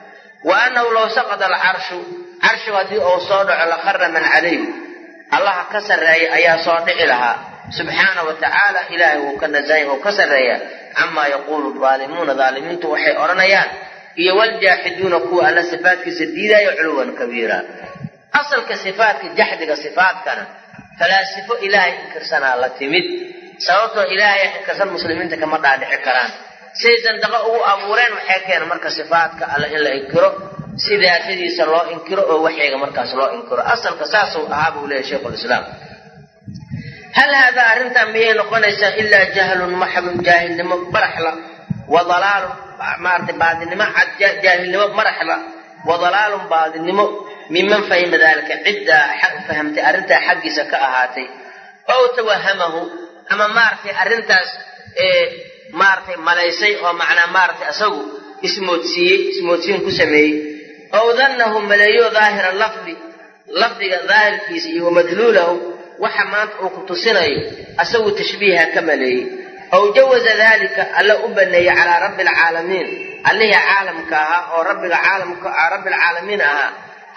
[SPEAKER 1] wa annahu low saqada alcarshu carshigu haddii uu soo dhaco lakhara man calayh allaha ka sarreeya ayaa soo dhici lahaa subxaana wa tacaala ilaahay wuu ka nasahay wuu ka sarreeyaa camaa yaquulu daalimuuna daalimiintu waxay odhanayaan iyo waljaaxiduuna kuwa alla sifaatkiisa diidaayo culuwan kabiira asalka sifaatka jaxdiga sifaatkana falaasifo ilaahay inkirsanaa la timid sababtoo ilaahay inkirsan muslimiinta kama dhaadhici karaan siday sandaqo ugu abuureen waxay keeneen marka sifaatka alle in la inkiro si daatadiisa loo inkiro oo waxyiga markaas loo inkiro. Asalka saasuu ahaa buu leeyahy sheikhulislaam hal haadaa arrintan miyay noqonaysaa ilaa jahlun maxdun jaahilnimo baraxla wa dalaalun maarata baadinimo jaahilnimo maraxla wa dalaalun baadinimo minman fahima daalika ciddaa fahamtay arrintaa xaggiisa ka ahaatay. Ow tawahamahu ama maaratay arrintaas maaratay malaysay oo macnaa maaratay asagu ismoodsiiyey ismoodsiin ku sameeyey. Ow dannahu maleeyo daahira lafdi lafdiga daahirkiisa iyo wamadluulahu waxa maanta uu ku tusinayo asagu tashbiiha ka maleeyey. Ow jawaza daalika alla u baneeyey calaa rabbi alcaalamiin allihii caalamka ahaa oo rabbiga caalamka rabbi alcaalamiin ahaa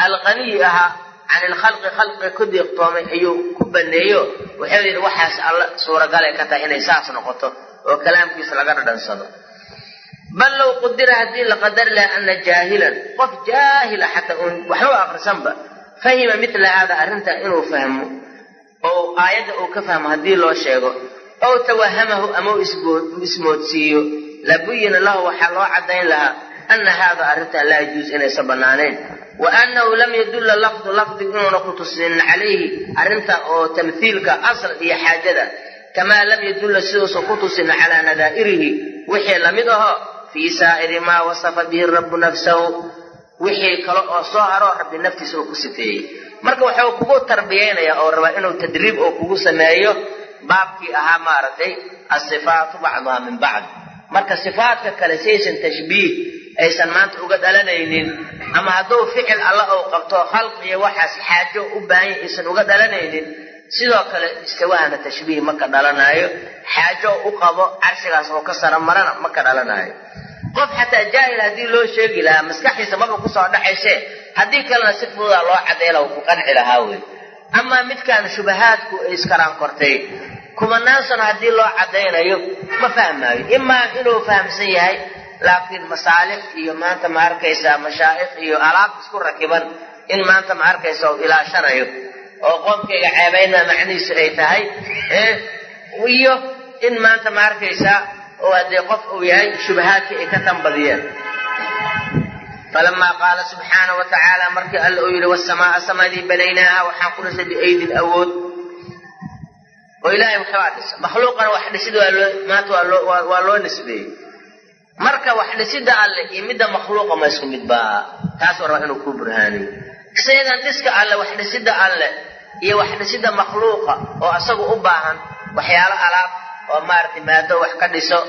[SPEAKER 1] alqaniyi ahaa can ilkhalqi khalqiga ku deeqtoomay ayuu ku baneeyo. Wuxuu yidhi waxaas alla suuragalay ka tahay inay saas noqoto oo kalaamkiisa laga dhadhansado. Bal low qudira haddii la qadari laha ana jaahilan qof jaahila xataa uun waxba akrisanba fahima mila haada arrintaa inuu fahmo oo aayadda uu ka fahmo haddii loo sheego ow tawahamahu ama u ismoodsiiyo labuyina lahu waxaa loo caddayn lahaa ana haada arrintaa laa yajuus inaysan bannaanayn. Wa annahu lam yadulla lafdu lafdigu inuuna ku tusinin calayhi arrinta oo tamhiilka asal iyo xaajada kamaa lam yadulla siduusan ku tusinin calaa nadaa'irihi wixii la mid aho fii saa'iri maa wasafa bihi rabbu nafsahu wixii kale oo soo haroo rabbi naftiisa uu ku sifeeyey marka wuxuu kugu tarbiyaynayaa oo rabaa inuu tadriib oo kugu sameeyo baabkii ahaa maaragtay asifaatu bacduhaa min bacd marka sifaadka kale saysan tashbiih aysan maanta uga dhalanaynin ama hadduu ficil alla ou qabto khalqiyo waxaas xaajo u baahanya aysan uga dhalanaynin sidoo kale istawahana tashbiih ma ka dhalanaayo. Xaajo u qabo carshigaas oo ka sara marana ma dhalanaayo. Qof xataa jaahil haddii loo sheegi lahaa maskaxdiisa maba ku soo dhaxayse haddii kalena si fududaa loo cadday laha ku qanci lahaa wey amaa midkaan shubahaadku ay iskaraan kortay kumanaan sano haddii loo caddaynayo ma fahmaayo. Imaa inuu fahamsan yahay laakiin masaalix iyo maanta ma arkaysaa mashaa'ikh iyo alaab isku rakiban in maanta ma arkaysa u ilaashanayo oo qoomkayga ceebayna macnihiisu ay tahay iyo in maanta ma arkaysaa oo haddee qof uu yahay shubahaadkii ay ka tanbadiyeen. Falamaa qaala subxaana wa markii alla uu yidhi wasamaaa samadii banaynaaha waxaan ku dhisay biaydin awood. Oo ilaahay waxbaa dhisa makhluuqana wax dhisid maanta waa loo nisbeeyey. Marka wax dhisida alle iyo midda makhluuqa ma isku mid baa taasuu rabaa inuu kuu burhaaniyo saydan dhiska alle wax dhisida alle iyo wax dhisida makhluuqa oo asagu u baahan waxyaalo alaab oo maaragtay maado wax ka dhiso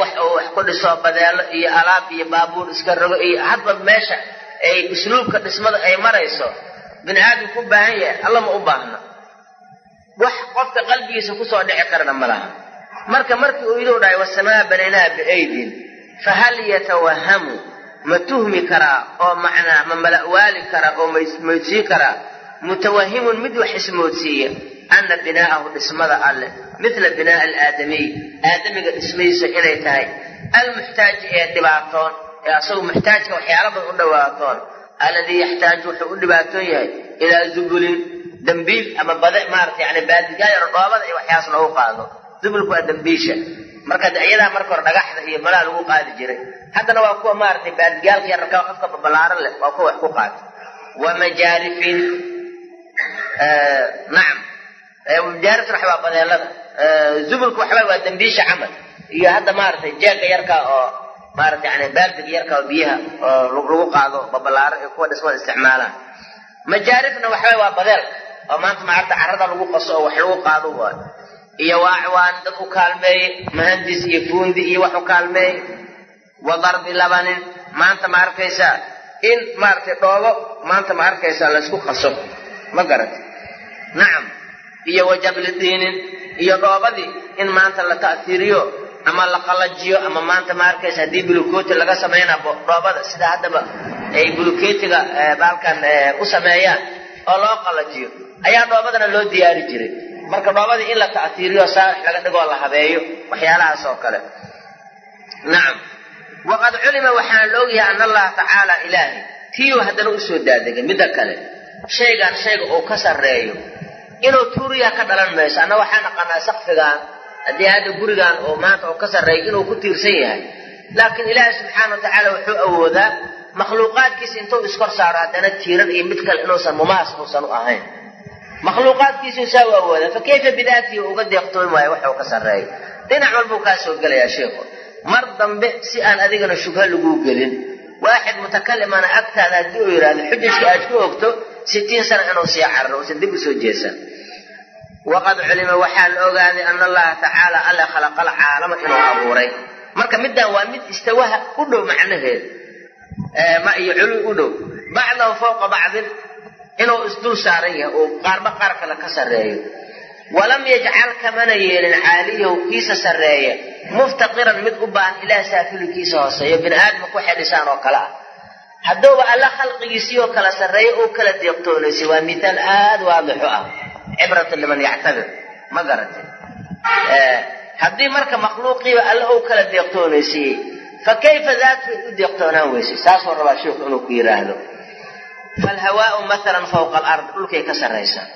[SPEAKER 1] wax uu wax ku dhiso badeelo iyo alaab iyo baabuur iska rogo iyo hadba meesha ay usluubka dhismada ay marayso bini aadamku u baahan yahay alla ma u baahna. Wax qofka qalbigiisa ku soo dhici karana ma laha. Marka markii uu iduu dhahay wasamaa banaynaha biaydin fahal yatawahamu ma tuhmi karaa oo macnaa ma mala'waali karaa oo mamoodsiin karaa mutawahimun mid wax ismoodsiiya ana binaa'ahu dhismada alleh mila binaa'i alaadamiy aadamiga dhismadiisa inay tahay. Almuxtaaji ee dhibaatoon ee asagu muxtaajka waxyaala badan u dhawaatoon alladii yaxtaaju wuxuu u dhibaatoon yahay ilaa zubulin dambiil ama bade maarata yani baadigaayaro dhoobada iyo waxyaas loogu qaado. Zubulku waa dambiisha marka iyadaa marka hore dhagaxda iyo malaa lagu qaadi jiray haddana waa kuwa maaragtay baadigaalka yararka qofka babalaaran leh waa kuwa wax ku qaata. Wa majaarifin nacam. Majaarifta waxa waa badeelada zubulka waxba waa dambiisha camal. Iyo hadda maaragtay jeega yarka oo maarata yani baaldiga yarka oo biyaha oo lagu qaado babalaaro iyo kuwa dhismada isticmaalaan. Majaarifna waxba waa badeelka. Oo maanta maarata carada lagu qaso oo wax lagu qaado iyo waacwaan dad u kaalmeeye mahandis iyo fuundi iyo wax u kaalmeeye wa darbi labanin maanta ma arkaysaa in maaragtay dhoobo maanta ma arkaysaa laysku qaso. Ma garata nacam iyo wa jabli diinin iyo dhoobadii in maanta la ta'hiiriyo ama la qalajiyo ama maanta ma arkaysa haddii bulukeeti laga samaynaa dhoobada sida haddaba ay bulukeetiga baalkan u sameeyaan oo loo qalajiyo ayaa dhoobadana loo diyaari jiray marka dhoobadii in la ta'hiiriyo saalix laga dhigoo la habeeyo waxyaalahaas oo kale. Nacam waqad culima waxaana la ogyahay ana allaha tacaala ilaahay. Tiiu haddana u soo daadegay midda kale. Shaygan shayga uu ka sarreeyo. Inuu tuuriya ka dhalan mayso anna waxaa naqanaa sakfigan haddii hadda gurigan oo maanta uu ka sarreeyo inuu ku tiirsan yahay. Laakiin ilaahay subxaana wa tacaala wuxuu awoodaa makhluuqaadkiisa intuu iskor saaro haddana tiirar iyo mid kale inuusan mumaas uusan u ahayn makhluuqaadkiisu saa u awooda fa kayfa bidaatihi uga deeqtoomi waayo? Waxa uu ka sarreeyo. Dhinac walbuu kaa soo gelayaa sheikhu. Mar dambe si aan adigana shubha laguu gelin waaxid mutakalimana agtaada haddii uu yidhaahdo xujajka aad ku ogto sitiin sana inuu sii cararo uusan dib u soo jeesan. Waqad culima waxaa la ogaaday ana allaha tacaala alla khalaqa alcaalama inuu abuuray. Marka middan waa mid istawaha u dhow macnaheed ma iyo culu u dhow. Bacdahu fawqa bacdin inuu isdul saaran yahay oo qaarba qaar kale ka sarreeyo. Walam yajcal kamana yeelin caaliyahu kiisa sarreeya. Muftaqiran mid u baahan ilaah saafili kiisa hooseeyo. Bini aadamka waxay dhisaan oo kale ah. Haddouba alla khalqigiisii oo kala sarreeya oo kala deeqtoonaysay. Waa mithaal aada waadixu ah. Cibratan liman yactabir. Ma garatay haddii marka makhluuqiiba alla ou kala deeqtoonaysiiyey fa kayfa daatu bay u deeqtoonaan weysay? Saasuu rabaa sheikhu inuu ku yidhaahdo falhawaau maalan fawqa alard dhulkay ka sarraysaa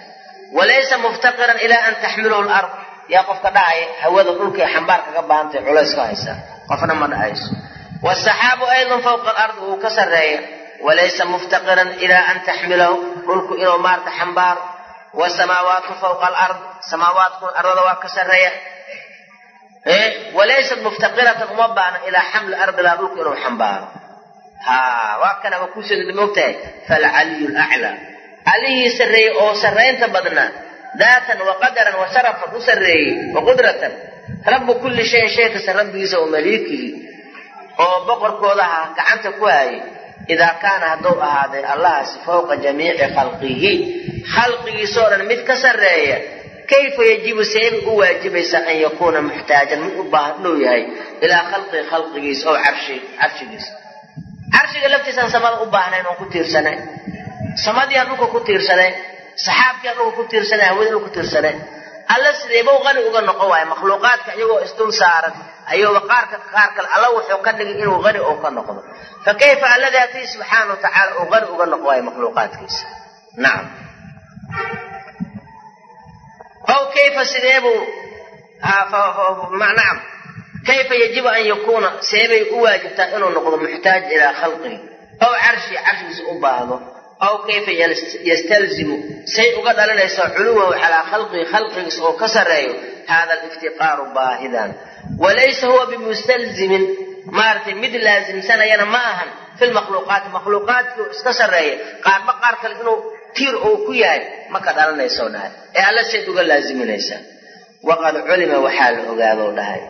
[SPEAKER 1] walaysa muftaqiran ilaa an taxmiluhu lard yaa qofka dhahaya hawada dhulkay xambaar kaga baahantay culays ka haysaa qofna ma dhahayso wsaxaabu aydan fawqa alard wuu ka sarreeya walaysa muftaqiran ilaa an taxmilahu dhulku inuu maarta xambaaro wasamaawaatu fawqa alard samaawaatku ardada waa ka sarreeya walaysat muftaqiratan uma baana ilaa xamli ardilaa dhulku inuu xambaaro waa kana waa kuusoo mogtahay falcaliyu laclaa allihii sarreeyey oo sarraynta badnaa. Daatan wa qadaran wa sharafan u sarreeyey wa qudratan. Rabbu kulli shayin shay kasta rabbigiisa wa maliikihi. Oo boqorkoodaha gacanta ku haayay idaa kaana hadduu ahaaday allahaasi fawqa jamiici khalqihi. Khalqigiisoo dhan mid ka sarreeya. Kayfa yajibu seebay u waajibaysaa an yakuuna muxtaajan mid u baahan inuu yahay. Ilaa khalqihi khalqigiisa oo carshi carshigiisa carshiga laftiisaan samada u baahnayn oon ku tiirsanayn. Samadii aan dhulka ku tiirsanayn saxaabkii aan dhulka ku tiirsanayn hawadii dhulka ku tiirsanayn. Alla sideebau qani uga noqon waayo makhluuqaadka iyagoo isdul saaran ayuuba qaarka qaar kale alla wuxuu ka dhigay inuu qani oo ka noqdo. Fa kayfa alla daatii subxaana wa tacaala uu qani uga noqo waayo makhluuqaadkiisa? Nacam aw kayfa sideebuu nacam kayfa yajibu an yakuuna seebay u waajibtaa inuu noqdo muxtaaj ilaa khalqihi aw carshi carshigiisa u baahdo aw kayfa yastalzimu say uga dhalinaysaa culuwahu calaa khalqihi khalqigiisa oo ka sarreeyo hada aliftiqaaru baahidan walaysa huwa bimustalzimin maaragtay mid laasimsanayana ma ahan fi lmakhluuqaati makhluuqaadkii iska sarreeya qaarba qaar kale inuu tiir uu ku yahay ma ka dhalanayso dhahay ee alla sayd uga laaziminaysaa waqad culima waxaa la ogaadou dhahay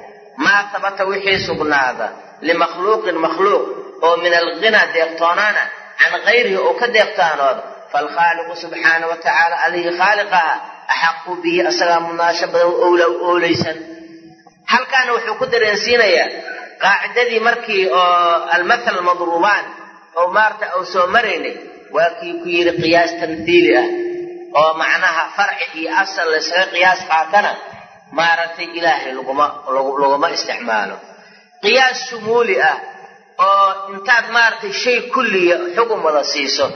[SPEAKER 1] maa habata wixii sugnaada limakhluuqin makhluuq oo min alghinaa deeqtoonaana can kayrihi oo ka deeqtaanooda faalkhaaliqu subxaana wa tacaala allihii khaaliqaha axaqu bihi asagaa munaasho badan owlaa u oolaysan halkaana wuxuu ku dareensiinayaa qaacidadii markii oo almathal madruubaan oo maarta uu soo maraynay waa kii ku yidhi qiyaas tamthiili ah oo macnaha farci iyo asal laysaga qiyaas qaatana maaragtay ilaahay laguma isticmaalo. Qiyaas shumuuli ah oo intaad maaragtay shay kulliya xugum wada siiso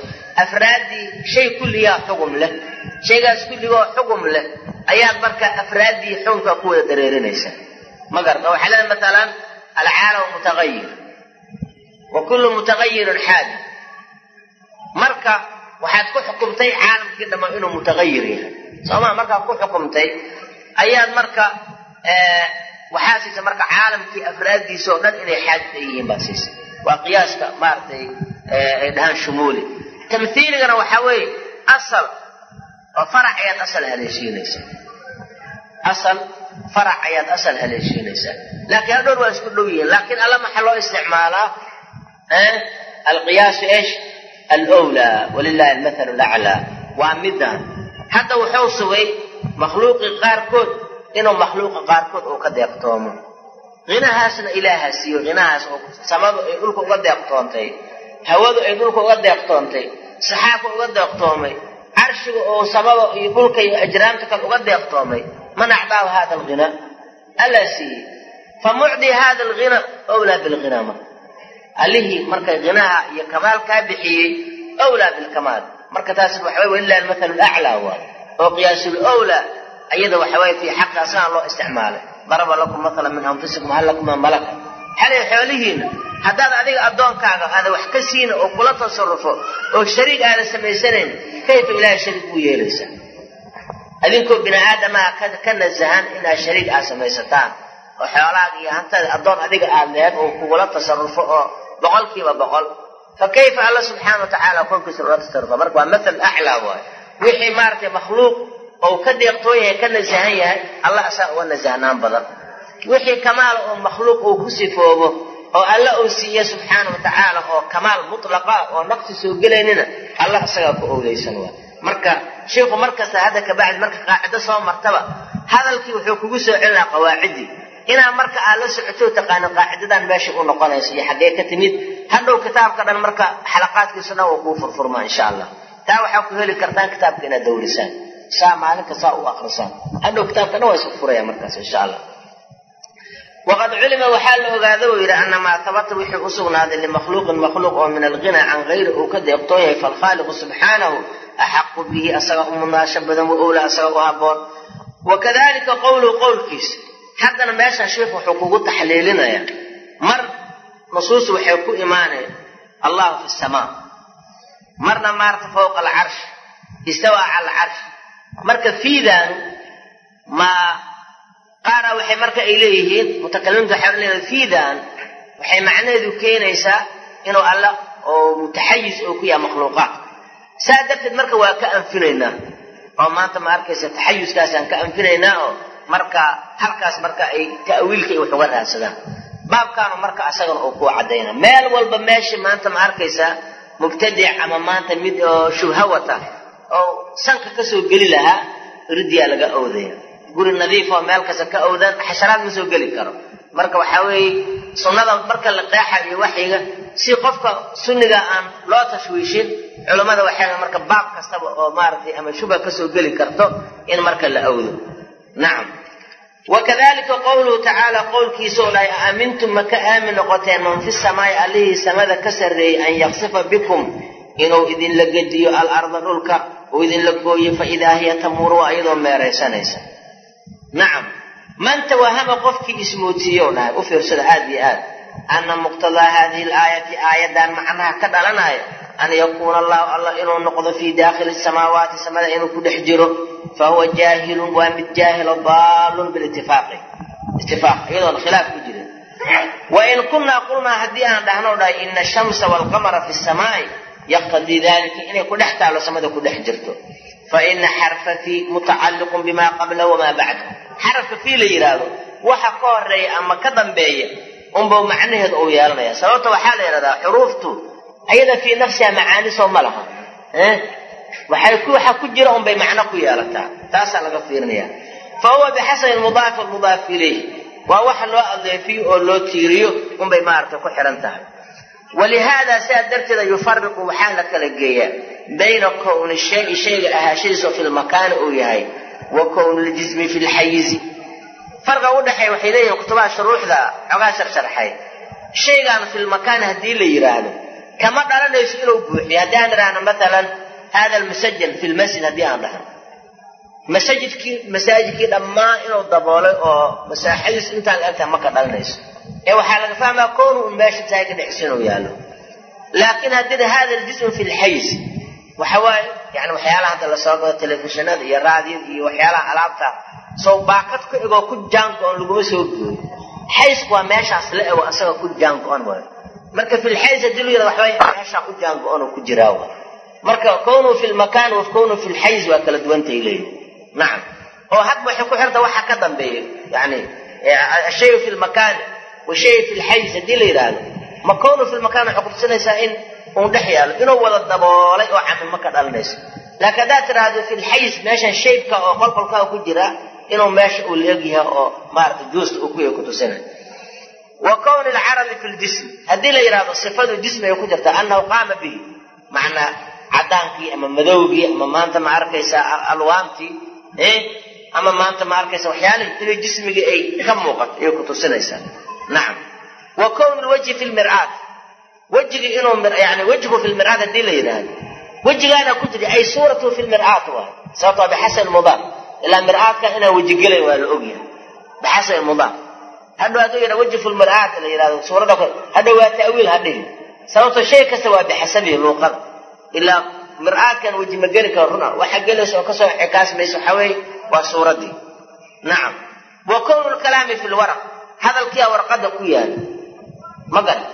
[SPEAKER 1] afraaddii shay kulliyaa xugum leh. Shaygaas kulligoo xugum leh ayaad marka afraaddii xukumka ku wada dareerinaysaa ma garata waxaa leedahay matalan alcaalamu mutagayir wa kullu mutagayirin xaadi marka waxaad ku xukumtay caalamkii dhammaan inuu mutagayir yahay. Soomaa markaad ku xukumtay ayaad marka waxaa siisa marka caalamkii afraaddiisa oo dhan inay xaadid ay yihiin baad siisa waa qiyaaska maaragtay ay dhahaan shumuuli tamhiiligana waxaa weeye asal oo farac ayaad asal haleeshiinaysaa asal farac ayaad asal haleeshiinaysaa laakiin hadhoor waa isku dhow yihiin. Laakiin alla maxaa loo isticmaalaa? Alqiyaasu esh alwlaa walilahi almathalu laclaa waa midaan. Hadda wuxuu sugay makhluuqii qaarkood inuu makhluuqa qaarkood uu ka deeqtoomo. Hinahaasna ilaaha siiyo hinahaas samadu ay dhulka uga deeqtoontay hawadu ay dhulka uga deeqtoontay saxaabka uga deeqtoomay carshiga oo samada iyo dhulka iyo ajraamta kale uga deeqtoomay man acdaahu hada alghina? Allaa siiyey. Fa mucdi hada alghina wlaa bilghina marka allihii marka hinaha iyo kamaalkaa bixiyey wlaa bilkamaal. Marka taas waxaway walilahi almathalu laclaa waa oo qiyaasul wlaa ayada waxaway fii xaqi asagaan loo isticmaalay daraba lakum maala min anfusikum hal lakum ma malaka xalay xoolihiina haddaad adiga addoonkaaga aada wax ka siina oo kula tasarufo oo shariig aada samaysanayn kayfa ilaahay shariig uu yeelaysaa? Adinkoo bini aadamaha ka nasahan inaad shariig aad samaysataan oo xoolaaga iyo hantada addoon adiga aada leed oo kugula tasarufo oo boqolkiiba boqol. Fa kayfa alla subxaana wa tacaala koonkiisa ula tasarrufa? Marka waa mathal aclaa waayo wixii maaragtay makhluuq ou ka deeqtoon yahay ka nasahan yahay allah asaa uga nasahnaan badan. Wixii kamaala oo makhluuq uu ku sifoobo oo alla uu siiye subxaana wa tacaala oo kamaal mutlaqa oo naqsi soo gelaynina allah isagaa ku owleysan waay marka shiiku markasta hadda kabacdi marka qaacido soo martaba hadalkii wuxuu kugu soo celinaa qawaaciddii. Inaa marka aad la socoto taqaano qaacidadan meesha u noqonayso iyo xaggee ka timid hadhow kitaabka dhan marka xalaqaadkiisu dhan waa kuu furfurmaa insha allah taa waxaa ku heli kartaan kitaabka inaad dawrisaan. Saa maalinka saa u akrisaan hadhow kitaabka dhan waa isu furaya markaas insha allah waqad culima waxaa la ogaada uu yidhi anamaa habata wixii u sugnaaday limakhluuqin makhluuq oo min alghinaa can hayri uu ka deeqtoon yahay falkhaaliqu subxaanahu axaqu bihi asaga u mudnaasho badan wa owla asaga u haboon wakadalika qowluhu qowlkiisa haddana meeshan sheikhu wuxuu kugu taxliilinayaa mar nusuus waxay ku imaaneen allahu fi samaa marna maarata fowqa alcarsh istawaa cala alcarsh marka fiidaanu maa qaara waxay marka ay leeyihiin mutakalimiintu waxay leeyihiin fiidan waxay macnaheedu keenaysaa inuu alla oo mutaxayis oo ku yahay makhluuqaat saa darteed marka waa ka anfinaynaa oo maanta ma arkaysa taxayuskaasaan ka anfinaynaa oo marka halkaas marka ay ta'wiilka wax uga raadsadaan. Baabkaanu marka asagana uu kuu caddaynaa. Meel walba meesha maanta ma arkaysaa mubtadic ama maanta mid oo shubha wata oo sanka ka soo geli lahaa riddiyaa laga owdaya guri nadiif oo meel kasta ka owdan xasharaad ma soo geli karo. Marka waxaa weeye sunnada marka la qeexayo waxyiga si qofka sunniga aan loo tashwiishin culammada waxay marka baab kastaba oo maaragtay ama shubha ka soo geli karto in marka la awdo. Nacam wakadalika qowluhu tacaala qowlkiisa oo dhahay aamintum ma ka aamin noqoteen man fi samaa'i allihii samada ka sarreeyey an yaksifa bikum inuu idinla gediyo alarda dhulka uu idinla gooyo fa idaa hiya tamuuru waa iyadoo meeraysanaysa nacam man tawahama qofkii ismoodsiiye o dhahay u fiirsada aad iyo aad ana muqtadaa hadihi alaayati aayaddan macnaha ka dhalanaya an yakuuna allahu allah inuu noqdo fii daakhili samaawaati samada inuu ku dhex jiro fa huwa jaahilun waa mid jaahilo daalun bilitifaaqi itifaaq iyadoon khilaaf ku jirin wain kunnaa qulnaa haddii aan dhahno dhahay ina ashamsa waalqamara fi samaa'i yaqtadii dalika inay ku dhex taallo samada ku dhex jirto faina xarfa fii mutacalliqun bima qabla wamaa bacda xarafka fii la yidhaahdo waxa ka horreeya ama ka dambeeya unbau macnaheedu uu yeelanaya sababta waxaa waxay waxa ku jira unbay macno ku yeelataa. Taasaa laga fiirinaya fa huwa bixasabi mudaaf ilayh. Waa waxa loo adeefiyo oo loo tiiriyo unbay maaragtay ku xihan tahay. Walihaada sidaa darteeda yufariqu waxaa la kala geeyaa. Bayna kowni shayi shayga ahaashadiisa fi lmakaani uu yahay wa kowni ljismi fi lxayizi farqa udhexeeya waxay leeyihiin kutubaha shuruuxda xogaa sharsharxay shaygaan fi lmakaani haddii la yidhaahdo kama dhalanayso inuu buuxiyo. Haddii aan idhaahno maalan hada almusajal fi lmasjid haddii aan dhahno masajidkii masaajidkii dhammaan inuu daboolay oo masaaxadiis intaan la egtahay ma ka dhalanayso ee waxaa laga fahmaa koonu un meesha tahay ka dhexis inuu yaallo laakiin haddii hada aljism fi lxayiz waxa waaye yani waxyaalaha hadda la soo gado telefishinada iyo raadiyada iyo waxyaalaha alaabta sow baakad ku egoo ku jaango-on laguma soo gooyo xaysku waa meeshaas la ego asaga ku jaango-on waayo marka fi lxayiz haddii lu jiraa waay marka kownuu fi lmakaan wa fi lxayiz waa kala duwantay leeyihi nacam oo hadba waxay ku xirta waxa ka dambeeya. Yani ashayu fi lmakaani washay fi lxayiz haddii la yidhaahdo. Ma kownu fi lmakaan waxay kutusinaysaa in uu dhex yaalo inuu wada daboolay oo camimo ka dhalanayso. Laakiin haddaad tidhaahdo fi lxayiz meeshan shaybka oo qolqolkaa ku jira inuu meesha uu la-eg yahay oo maarata juusta uu kuya kutusinay wa kowni lcarabi fi ljism haddii la yidhahdo sifadu jismi ay ku jirta annahu qaama bihi. Macnaa cadaankii ama madowgii ama maanta ma arkaysa alwaantii ama maanta ma arkaysa waxyaalihii inay jismigii ay ka muuqato ayay kutusinaysaa nacam wa kowni lwajhi fi lmir'aat wejigii inuu yani wejhu fi lmir'aat haddii la yidhaahdo. Wejigaana ku jira ay suuratu fi lmir'aat waay sababtoo bixasan mudaaf. Ilaa mir'aatka inaan wejigelayn waa la ogyahay bixasan mudaaf. Hadhow hadduu yidha wajfu lmar'aat la yidhahdo suuradda hadhow waa ta'wiil hadhihi. Sababto shay kasta waa bixasabihi luuqada ilaa mir'aadkan weji ma geli karo runa waxa gelaysa oo ka soo xikaasmaysa waxaa weeye waa suuraddii nacam wa kownu lkalaami fi lwaraq hadalkiia warqadda ku yaalla ma garan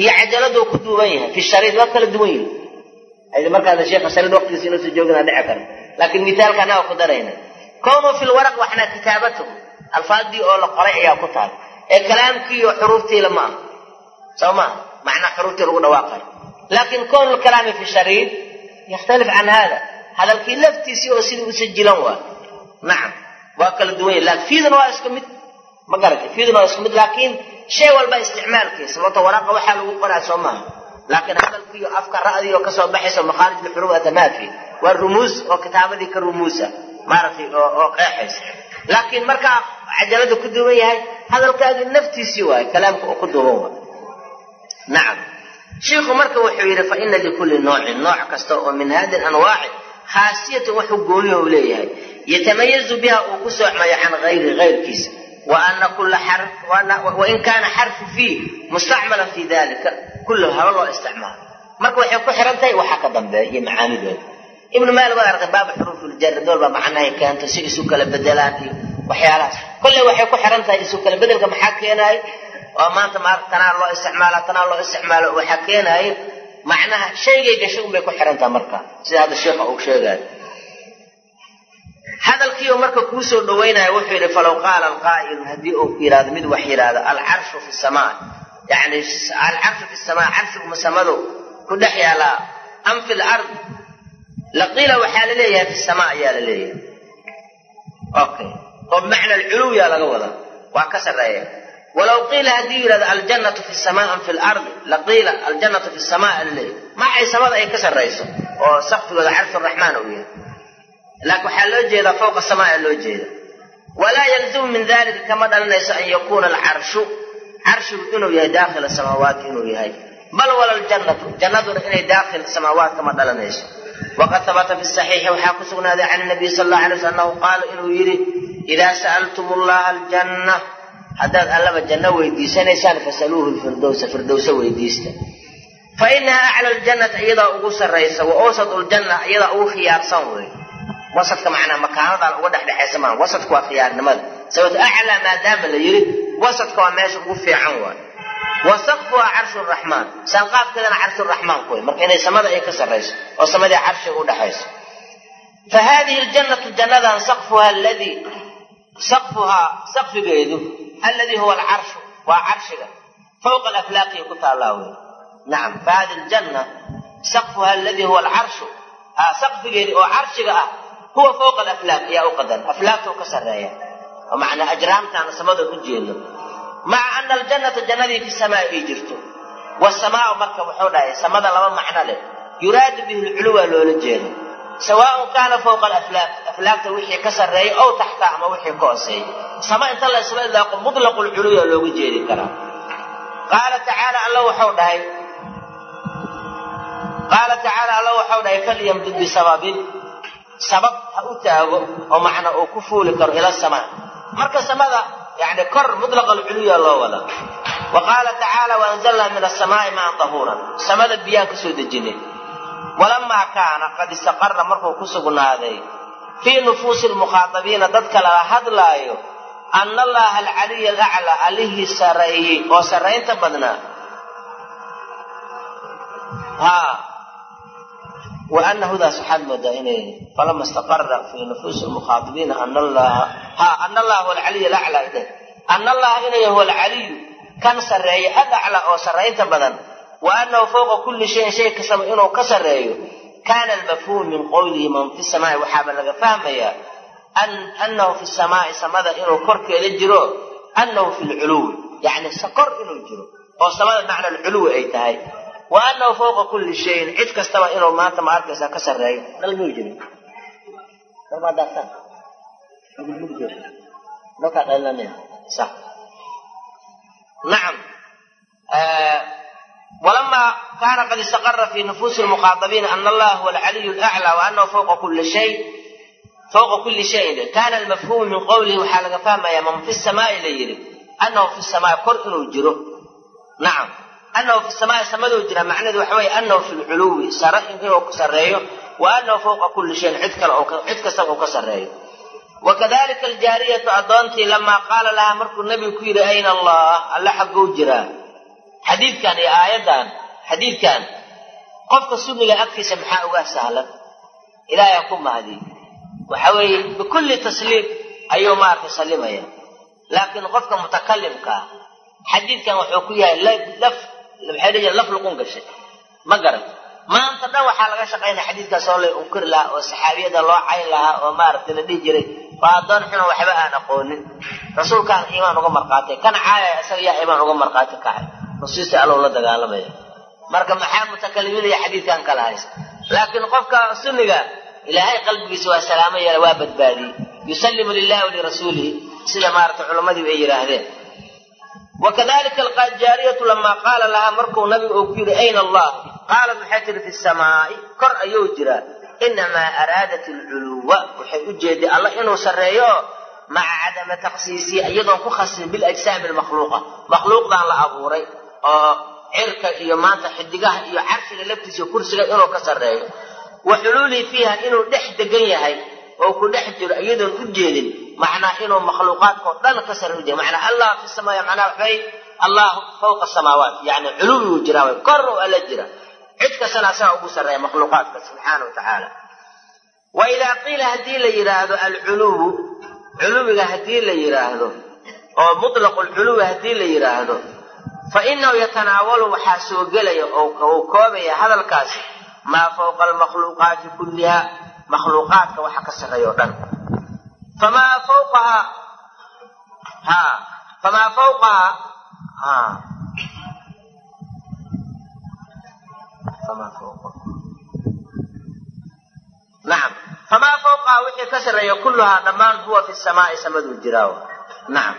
[SPEAKER 1] iyo cajaladuu ku duuban yahay. Fi shariid waa kala duwan yihi markaas sheekha shariid waqtigiisa inuusa joogina dhici kara laakiin mitaalka anaga ku darayna. Kownu fi lwaraq waxna kitaabatuhu alfaadii oo la qoray ayaa ku taal. Ee kalaamkii iyo xuruuftiila ma aha. Soo maa macnaa xuruuftii lagu dhawaaqay laakin kownu lkalaami fi shariid yakhtalif can hada hadalkii laftiisii oo sidii u sajilan waa nacam waa kala duwan yahi laakiin fiiduna waa isku mid ma garatay fiiduna waa isku mid laakiin shay walba isticmaalkiisa sababto waraaqa waxaa lagu qoraa soo maaha laakiin hadalkiiyo afka ra'dii oo ka soo baxaysa makhaarij lxuruuf atamaafi waa rumuus oo kitaabadii ka rumuusa maaragtay oo qeexaysa laakiin markaa cajalada ku duuban yahay hadalkaagii naftiisii waaye kalaamka oo ku duuban waay nacam shiikhu marka wuxuu yidhi fa ina likulli noocin nooc kasta oo min hadi anwaaci khaasiyatan wuxuu gooniya u leeyahay. Yatamayazu biha uu ku soocmayo can hayri hayrkiisa wain kaana xarfu fii mustacmalan fi dalika kullu haba loo isticmaalo. Marka waxay ku xiran tahay waxa ka dambeeya iyo macaanidooda ibnu maalik waa aragtay baaba xuruufuljarri doolba macnahay keento si isu kala bedelaan iyo waxyaalahaas. Kolley waxay ku xiran tahay isu kala bedelka maxaa keenaaya oo maanta ma tanaa loo isticmaala tanaa loo isticmaalo waxaa keenaaya macnaha shaygay gashay unbay ku xiran taha marka sida hadda sheikha uu sheegaayo hadalkiiu marka kuu dhawaynaya wuxuu yidhi falow qaala alqaa'ilu haddii uu yidhahdo mid wax yidhaahdo alcarshu fi samaa yani alcarshu fi samaa carshiguma samadu ku dhex yaalaa am fi lard laqiila waxaa la leeyahay fi samaa ayaa la leeyahay. Okay oo bimacna alculuwiyaa laga wadaa. Waa ka sarreeya walow qiila haddii yidhahdo aljannatu fi samaa am fi lardi laqiila aljannatu fi samaa la leeyahay macay samada ay ka sarrayso? Oo sakfigooda carshu raxmaan uu yahay. Laakiin waxaa loo jeedaa fawqa samaa loo jeeda walaa yalzimu min dalika kama dhalanayso an yakuuna alcarshu. Carshigu inuu yahay daakhila samaawaati inuu yahay. Bal wala ljannatu jannaduna inay daakhil samaawaat kama dhalanayso. Waqad habata fi saxiixi waxaa ku sugnaaday can nabiy sal alla alay sl annahu qaala inuu yidhi idaa sa'altum allaha aljanna haddaad allaba janno weydiisanaysaan fasaluuhu lfirdowsa firdowsa weydiista. Fa inaha acla ljannati iyadaa ugu sarraysa wa awsat ljanna iyadaa ugu khiyaarsan wey wasadka macnaa makaanadan uga dhexdhexaysa maa wasadka waa khiyaarnimada. Sababto aclaa maadaama la yidhi wasadka waa meesha ugu fiican waay. Wa carshu raxmaan saanqaafkeedana carshuraxmaan ku way marka inay samada ay ka sarrayso oo samadii carshiga udhexayso fa haadihi ljannatu jannadan sakfuha ladii sakfuhaa sakfigeedu alladii huwa alcarshu waa carshiga fawqa alaflaaqihi ku taallaa wey nacam fa hadihi sakfuha aladii huwa alcarshu sakfigeedi oo carshiga ah huwa fawqa alaflaaq ayaa u qadan aflaaqtuu ka sarreeya oo macnaa ajraamtaana samada u jeedno maca ana aljannata jannadii fi samaa ay jirto wasamaau marka wuxuu dhahay samada laba macno leh yuraadu bihi lculuwa loola jeedo sawaaun kaana fawqa alaflaaq aflaaqta wixii ka sarreeya ow taxta ama wixii ka hooseeya sama inta la isla ilaaqo mutlaqu lculuwa looga jeedi karaa. Qaala tacaala alla waxau dhahay qaala tacaala alla waxau dhahay falyamdud bisababin sabab ha u taago oo macna uu ku fuuli karo ila samaa. Marka samada yani kor mutlaqa alculuya loo wada. Wa qaala tacaala waanzalnaa min asamaai maan dahuuran samada biyaan ka dejinay. Walamaa kaana qad istaqara markuu ku sugnaaday fii nufuusi lmukhaatabiina dadka lala hadlaayo ana allaha alcaliy alaclaa alihii sareeyey oo sarraynta badnaa a wa anahudaas waxaad moodaa inay falama istaqara fii nufuusi lmukhaaibiina ana allaha ha ana allaha huwa alcaliy alaclaa ideh ana allaha inay huwa alcaliyu kan sarreeya alaclaa oo sarraynta badan waanahu fowqa kulli shayin shay kastaba inuu ka sareeyo kana almafhuum min qowlihi man fi samaai waxaaba laga fahmayaa annahu fi samaai samada inuu korkeeda jiro annahu fi lculuwi yani kor inuu jiro oo samada macna alculuwi ay tahay wa annahu fawqa kulli shayin cid kastaba inuu maanta ma arkaysaa ka sarreeyo dal muu jirin nacam walamaa kaana qad istaqara fi nufuusi lmukhaadabiina ana allaha huwa alcaliyu alaclaa wa annahu fawqa kulli shay fawqa kulli shayin kana almafhuumu min qowlihi waxaa laga fahmayaa man fi samaai la yidhi annahu fi samaai kor inuu jiro nacam annahu fi samaai samaduu jira macnaheedu waxa weeye annahu fi lculuwi sare inuu ka sarreeyo wa annahu fawqa kulli shayin cid kale cid kastaba uu ka sarreeyo wakadalika aljaariyatu addoontii lamaa qaala lahaa markuu nebigu ku yidhi ayna allah alla xagguu jiraa xadiidkan iyo aayaddan xadiidkan qofka sunniga agtiisa maxaa uga sahlan? Ilaahay ku mahdiy waxa weeye bikulli tasliim ayuu maaragtay sallimaya laakiin qofka mutakalimkaa xadiidkan wuxuu ku yahay laf maxay dhihi laf luqun gashay. Ma garan. Maanta dhan waxaa laga shaqaynaya xadiidkaas oo la unkiri lahaa oo saxaabiyada loo cayn lahaa oo maaragtay la dhihi jiray. Waa addoon xuno waxba aan aqoonin. Rasuulkaan iimaan uga marqaatay. Kan caayaya isaga yaa iimaan uga marqaati kacay nusiista allow la dagaalamaya marka maxaa mutakalimiinaya xadiidkan kala haysta laakiin qofka sunniga ilaahay qalbigiisa waa salaamo yeela waa badbaadiyey yusallimu lilahi walirasuulihi sida maaragtay culammadii ay yidhaahdeen. Wakadalika alqajaariyatu lamaa qaala lahaa markuu nabigu uu ku yidhi ayna allah? Qaalat maxay tihi fi samaai. Kor ayuu jiraa. Inamaa araadat alculuwa waxay u jeeday alla inuu sarreeyo maca cadama taksiisihi iyadoon ku khasrin biljsaami almakhluuqa. Makhluuqdan la abuuray oo cirka iyo maanta xidigaha iyo carshiga laftiisa kursiga inuu ka sarreeyo. Wa fiiha inuu dhex degan yahay oo ku dhex jiro iyadoon u jeedin macnaa inuu makhluuqaadkao dhan ka sarre ujeeda macnaa allah fi samaa macnaa waxay allah fawqa samaawaat yani culuwiguu jiraa way kor oo alla jira. Cid kastana asaga ugu sarreeya makhluuqaadka subxaana wa tacaala qiila haddii la yidhaahdo alculuwu culuwiga haddii la yidhaahdo oo mutlaqu lculuwi haddii la yidhaahdo fa inahu yatanaawalu waxaa soo gelaya oo uu koobaya hadalkaasi maa fawqa almakhluuqaati kulliha makhluuqaadka waxa ka sarreeya o dhan famaa fawqahaa ha famaa fawqahaa ha. Nacam famaa fawqahaa. Wixii ka sarreeya kulluhaa dhammaan huwa fi samaai samaduu jiraa nacam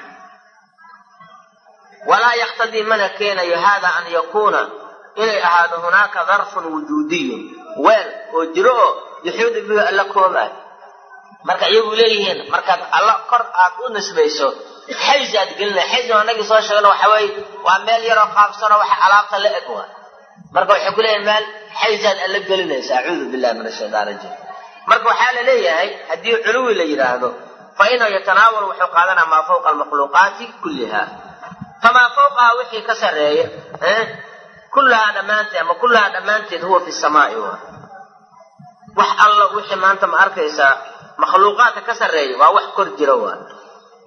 [SPEAKER 1] walaa yaktadii mana keenayo hada an yakuuna. Inay ahaado hunaaka darfun wujuudiyun. Weel oo jiro oo yuxiidu bihi alla koobaayo marka iyagu leeyihiin markaad alla kor aad u nisbayso xays aad gelinay. Xaysna anagii soo sheegna waxa weeye waa meel yaroo qaabsanoo waxa alaabta la eg waa marka waxay ku leeyihiin meel xaysaad alla gelinaysa acuudu billahi min ashaytaan marka waxaa la leeyahay haddii culuwi la yidhaahdo fa inahu yatanaawalu wuxuu qaadanaa maa fawqa almakhluuqaati kulliha famaa fawqaha wixii ka sarreeya kullahaa dhammaanteed ama kullahaa dhammaanteed huwa fi samaai wax alla wixii maanta ma arkaysaa makhluuqaadka ka sarreeya waa wax kor jira waa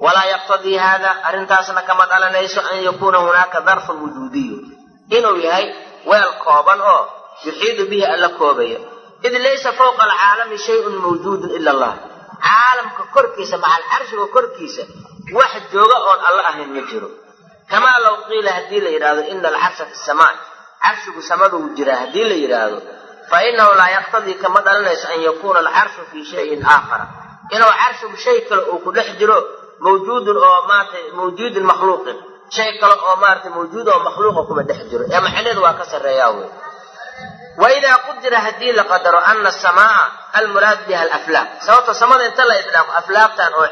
[SPEAKER 1] walaa yaqtadii haada arrintaasna kama dhalanayso an yakuuna hunaaka darfun wujuudiyu inuu yahay weel kooban oo yuxiidu bihi alla koobaya id laysa fawqa alcaalami shayun mawjuudun ila allah caalamka korkiisa macal carshiga korkiisa wax jooga oon alla ahayn ma jiro kamaa law qiila haddii la yidhaahdo ina alcarsha fi samaa. Carshigu samaduu jiraa haddii la yidhaahdo fa inahu laa yaqtadii kama dhalanayso an yakuuna alcarshu fii shayin aakhara inuu carshigu shay kale uu ku dhex jiro mawjuudun oo maarata mawjuudin makhluuqin. Shay kale oo maarata mawjuud oo makhluuqa kuma dhex jiro. Ee maxaneedu waa ka sarreeyaa wey waidaa qudira haddii la qadaro ana asamaa almuraad biha alaflaaq. Sababto samada inta la idlaaqo aflaaqtan oo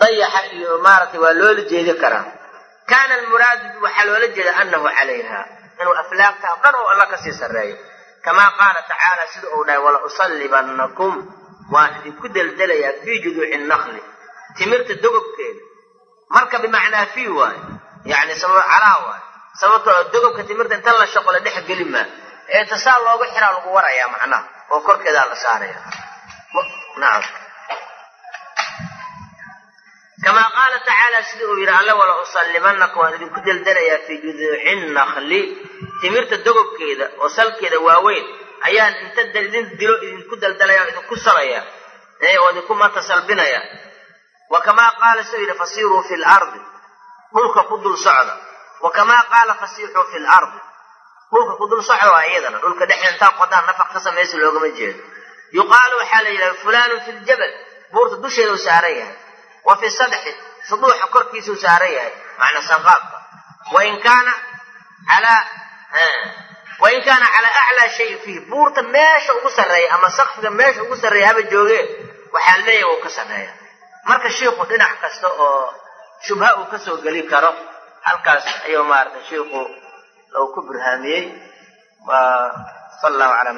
[SPEAKER 1] dayaxa iyo maaragtay waa loola jeedi karaa kaana almuraadu waxaa loola jeeda anahu calayha inuu aflaaqta o dhan oo alla ka sii sarreeyo kamaa qaala tacaala sida uu dhahay wala usallibannakum waan idinku deldelayaa fii juduuci nakli timirta dogobkeeda marka bimacnaa fii waayo yani sabab calaa waayo sababtoo dogobka timirta inta la shaqo dhex geli maa ee tasaa looga xiraa lagu warayaa macnaha oo korkeedaa la saaraya nacam kamaa qaala tacaala sida uu yidhi alle wala usallibannakum waan idinku deldelayaa fii juduuci nakli timirta dogobkeeda oo salkeeda waaweyn ayaan inta idin dilo idinku daldalaya oo idinku salaya oo idinku manta salbinaya wa kamaa qaala siduu yidhi fasiiruu fi lardi dhulka ku dul socda wa kamaa qaala fasiixuu fi lardi dhulka ku dul socda waa iyadana dhulka dhexda intaa qodaan nafaq ka samaysa loogama jeedo yuqaalu waxaa la yidhaha fulaanun fi ljabal buurta dusheeda u saaran yahay wa fi sadxi suduuxa korkiisuu saaran yahay macna sanqaabka. Wain kaana calaa wain kaana calaa aclaa shayin fiihi buurta meesha ugu sarreeya ama sakfiga meesha ugu sarreeya haba joogee waxaa leeyahay wuu ka sarreeya. Marka shiiku dhinac kasta oo shubha uu ka soo geli karo halkaas ayuu maaragtay shiiku uu ku burhaamiyey. Wa sala allahu calaa